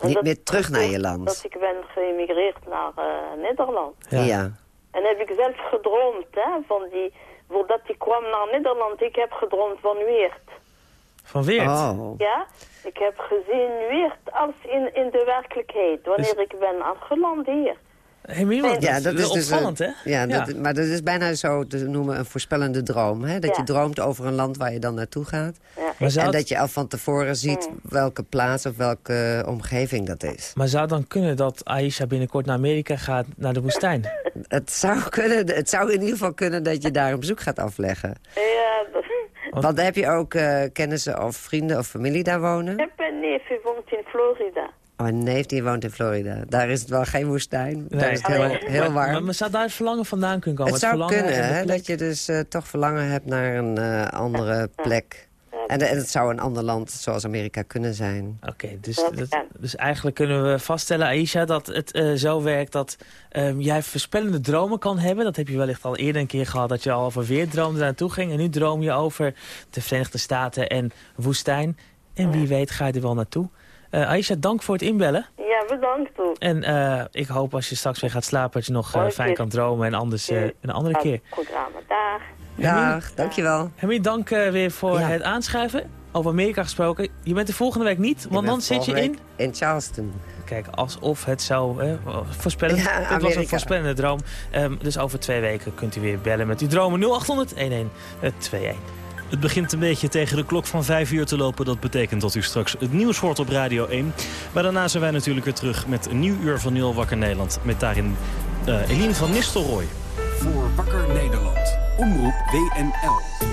En Niet dat- meer terug naar je land? Dat ik ben geëmigreerd naar eh, Nederland. Ja. En heb ik zelf gedroomd, hè, van die... Voordat ik kwam naar Nederland, ik heb gedroomd van Weert. Van Weert? Oh. Ja, ik heb gezien Weert als in, in de werkelijkheid, wanneer Dus- ik ben aangeland hier. Ja, dat is dus opvallend, een- hè? Ja, dat, maar dat is bijna zo te noemen een voorspellende droom. Hè? Dat Ja. je droomt over een land waar je dan naartoe gaat. En het- dat je al van tevoren ziet welke plaats of welke omgeving dat is. Maar zou het dan kunnen dat Aisha binnenkort naar Amerika gaat, naar de woestijn? Het zou, kunnen, het zou in ieder geval kunnen dat je daar een bezoek gaat afleggen. Ja, dat... Want heb je ook eh, kennissen of vrienden of familie daar wonen? Ik heb een neef die woont in Florida. Oh, een neef die woont in Florida. Daar is het wel geen woestijn. Daar is het heel, maar- heel maar- warm. Maar, maar zou daar het verlangen vandaan kunnen komen? het zou verlangen kunnen, hè, dat je dus eh, toch verlangen hebt naar een eh, andere plek. En, en het zou een ander land zoals Amerika kunnen zijn. Oké, dus, dat- dus eigenlijk kunnen we vaststellen, Aisha, dat het eh, zo werkt dat ehm, jij voorspellende dromen kan hebben. Dat heb je wellicht al eerder een keer gehad, dat je al over weer droomde naartoe ging. En nu droom je over de Verenigde Staten en woestijn. En wie weet ga je er wel naartoe. Eh Aisha, dank voor het inbellen. Ja, bedankt ook. En eh, ik hoop als je straks weer gaat slapen dat je nog eh, fijn kan dromen. En anders eh, een andere keer. Programma, dag. Dag, dankjewel. Hermine, dank eh, weer voor het aanschuiven. Over Amerika gesproken. Je bent er volgende week niet, want dan zit je in... In Charleston. Kijk, alsof het zou eh, voorspellen. Ja, Dit was een voorspellende droom. Ehm, dus over twee weken kunt u weer bellen met uw dromen 0800 1121. Het begint een beetje tegen de klok van 5 uur te lopen. Dat betekent dat u straks het nieuws hoort op Radio 1. Maar daarna zijn wij natuurlijk weer terug met een nieuw uur van Nul Wakker Nederland. Met daarin eh Eline van Nistelrooy. Voor Wakker Nederland. Omroep WNL.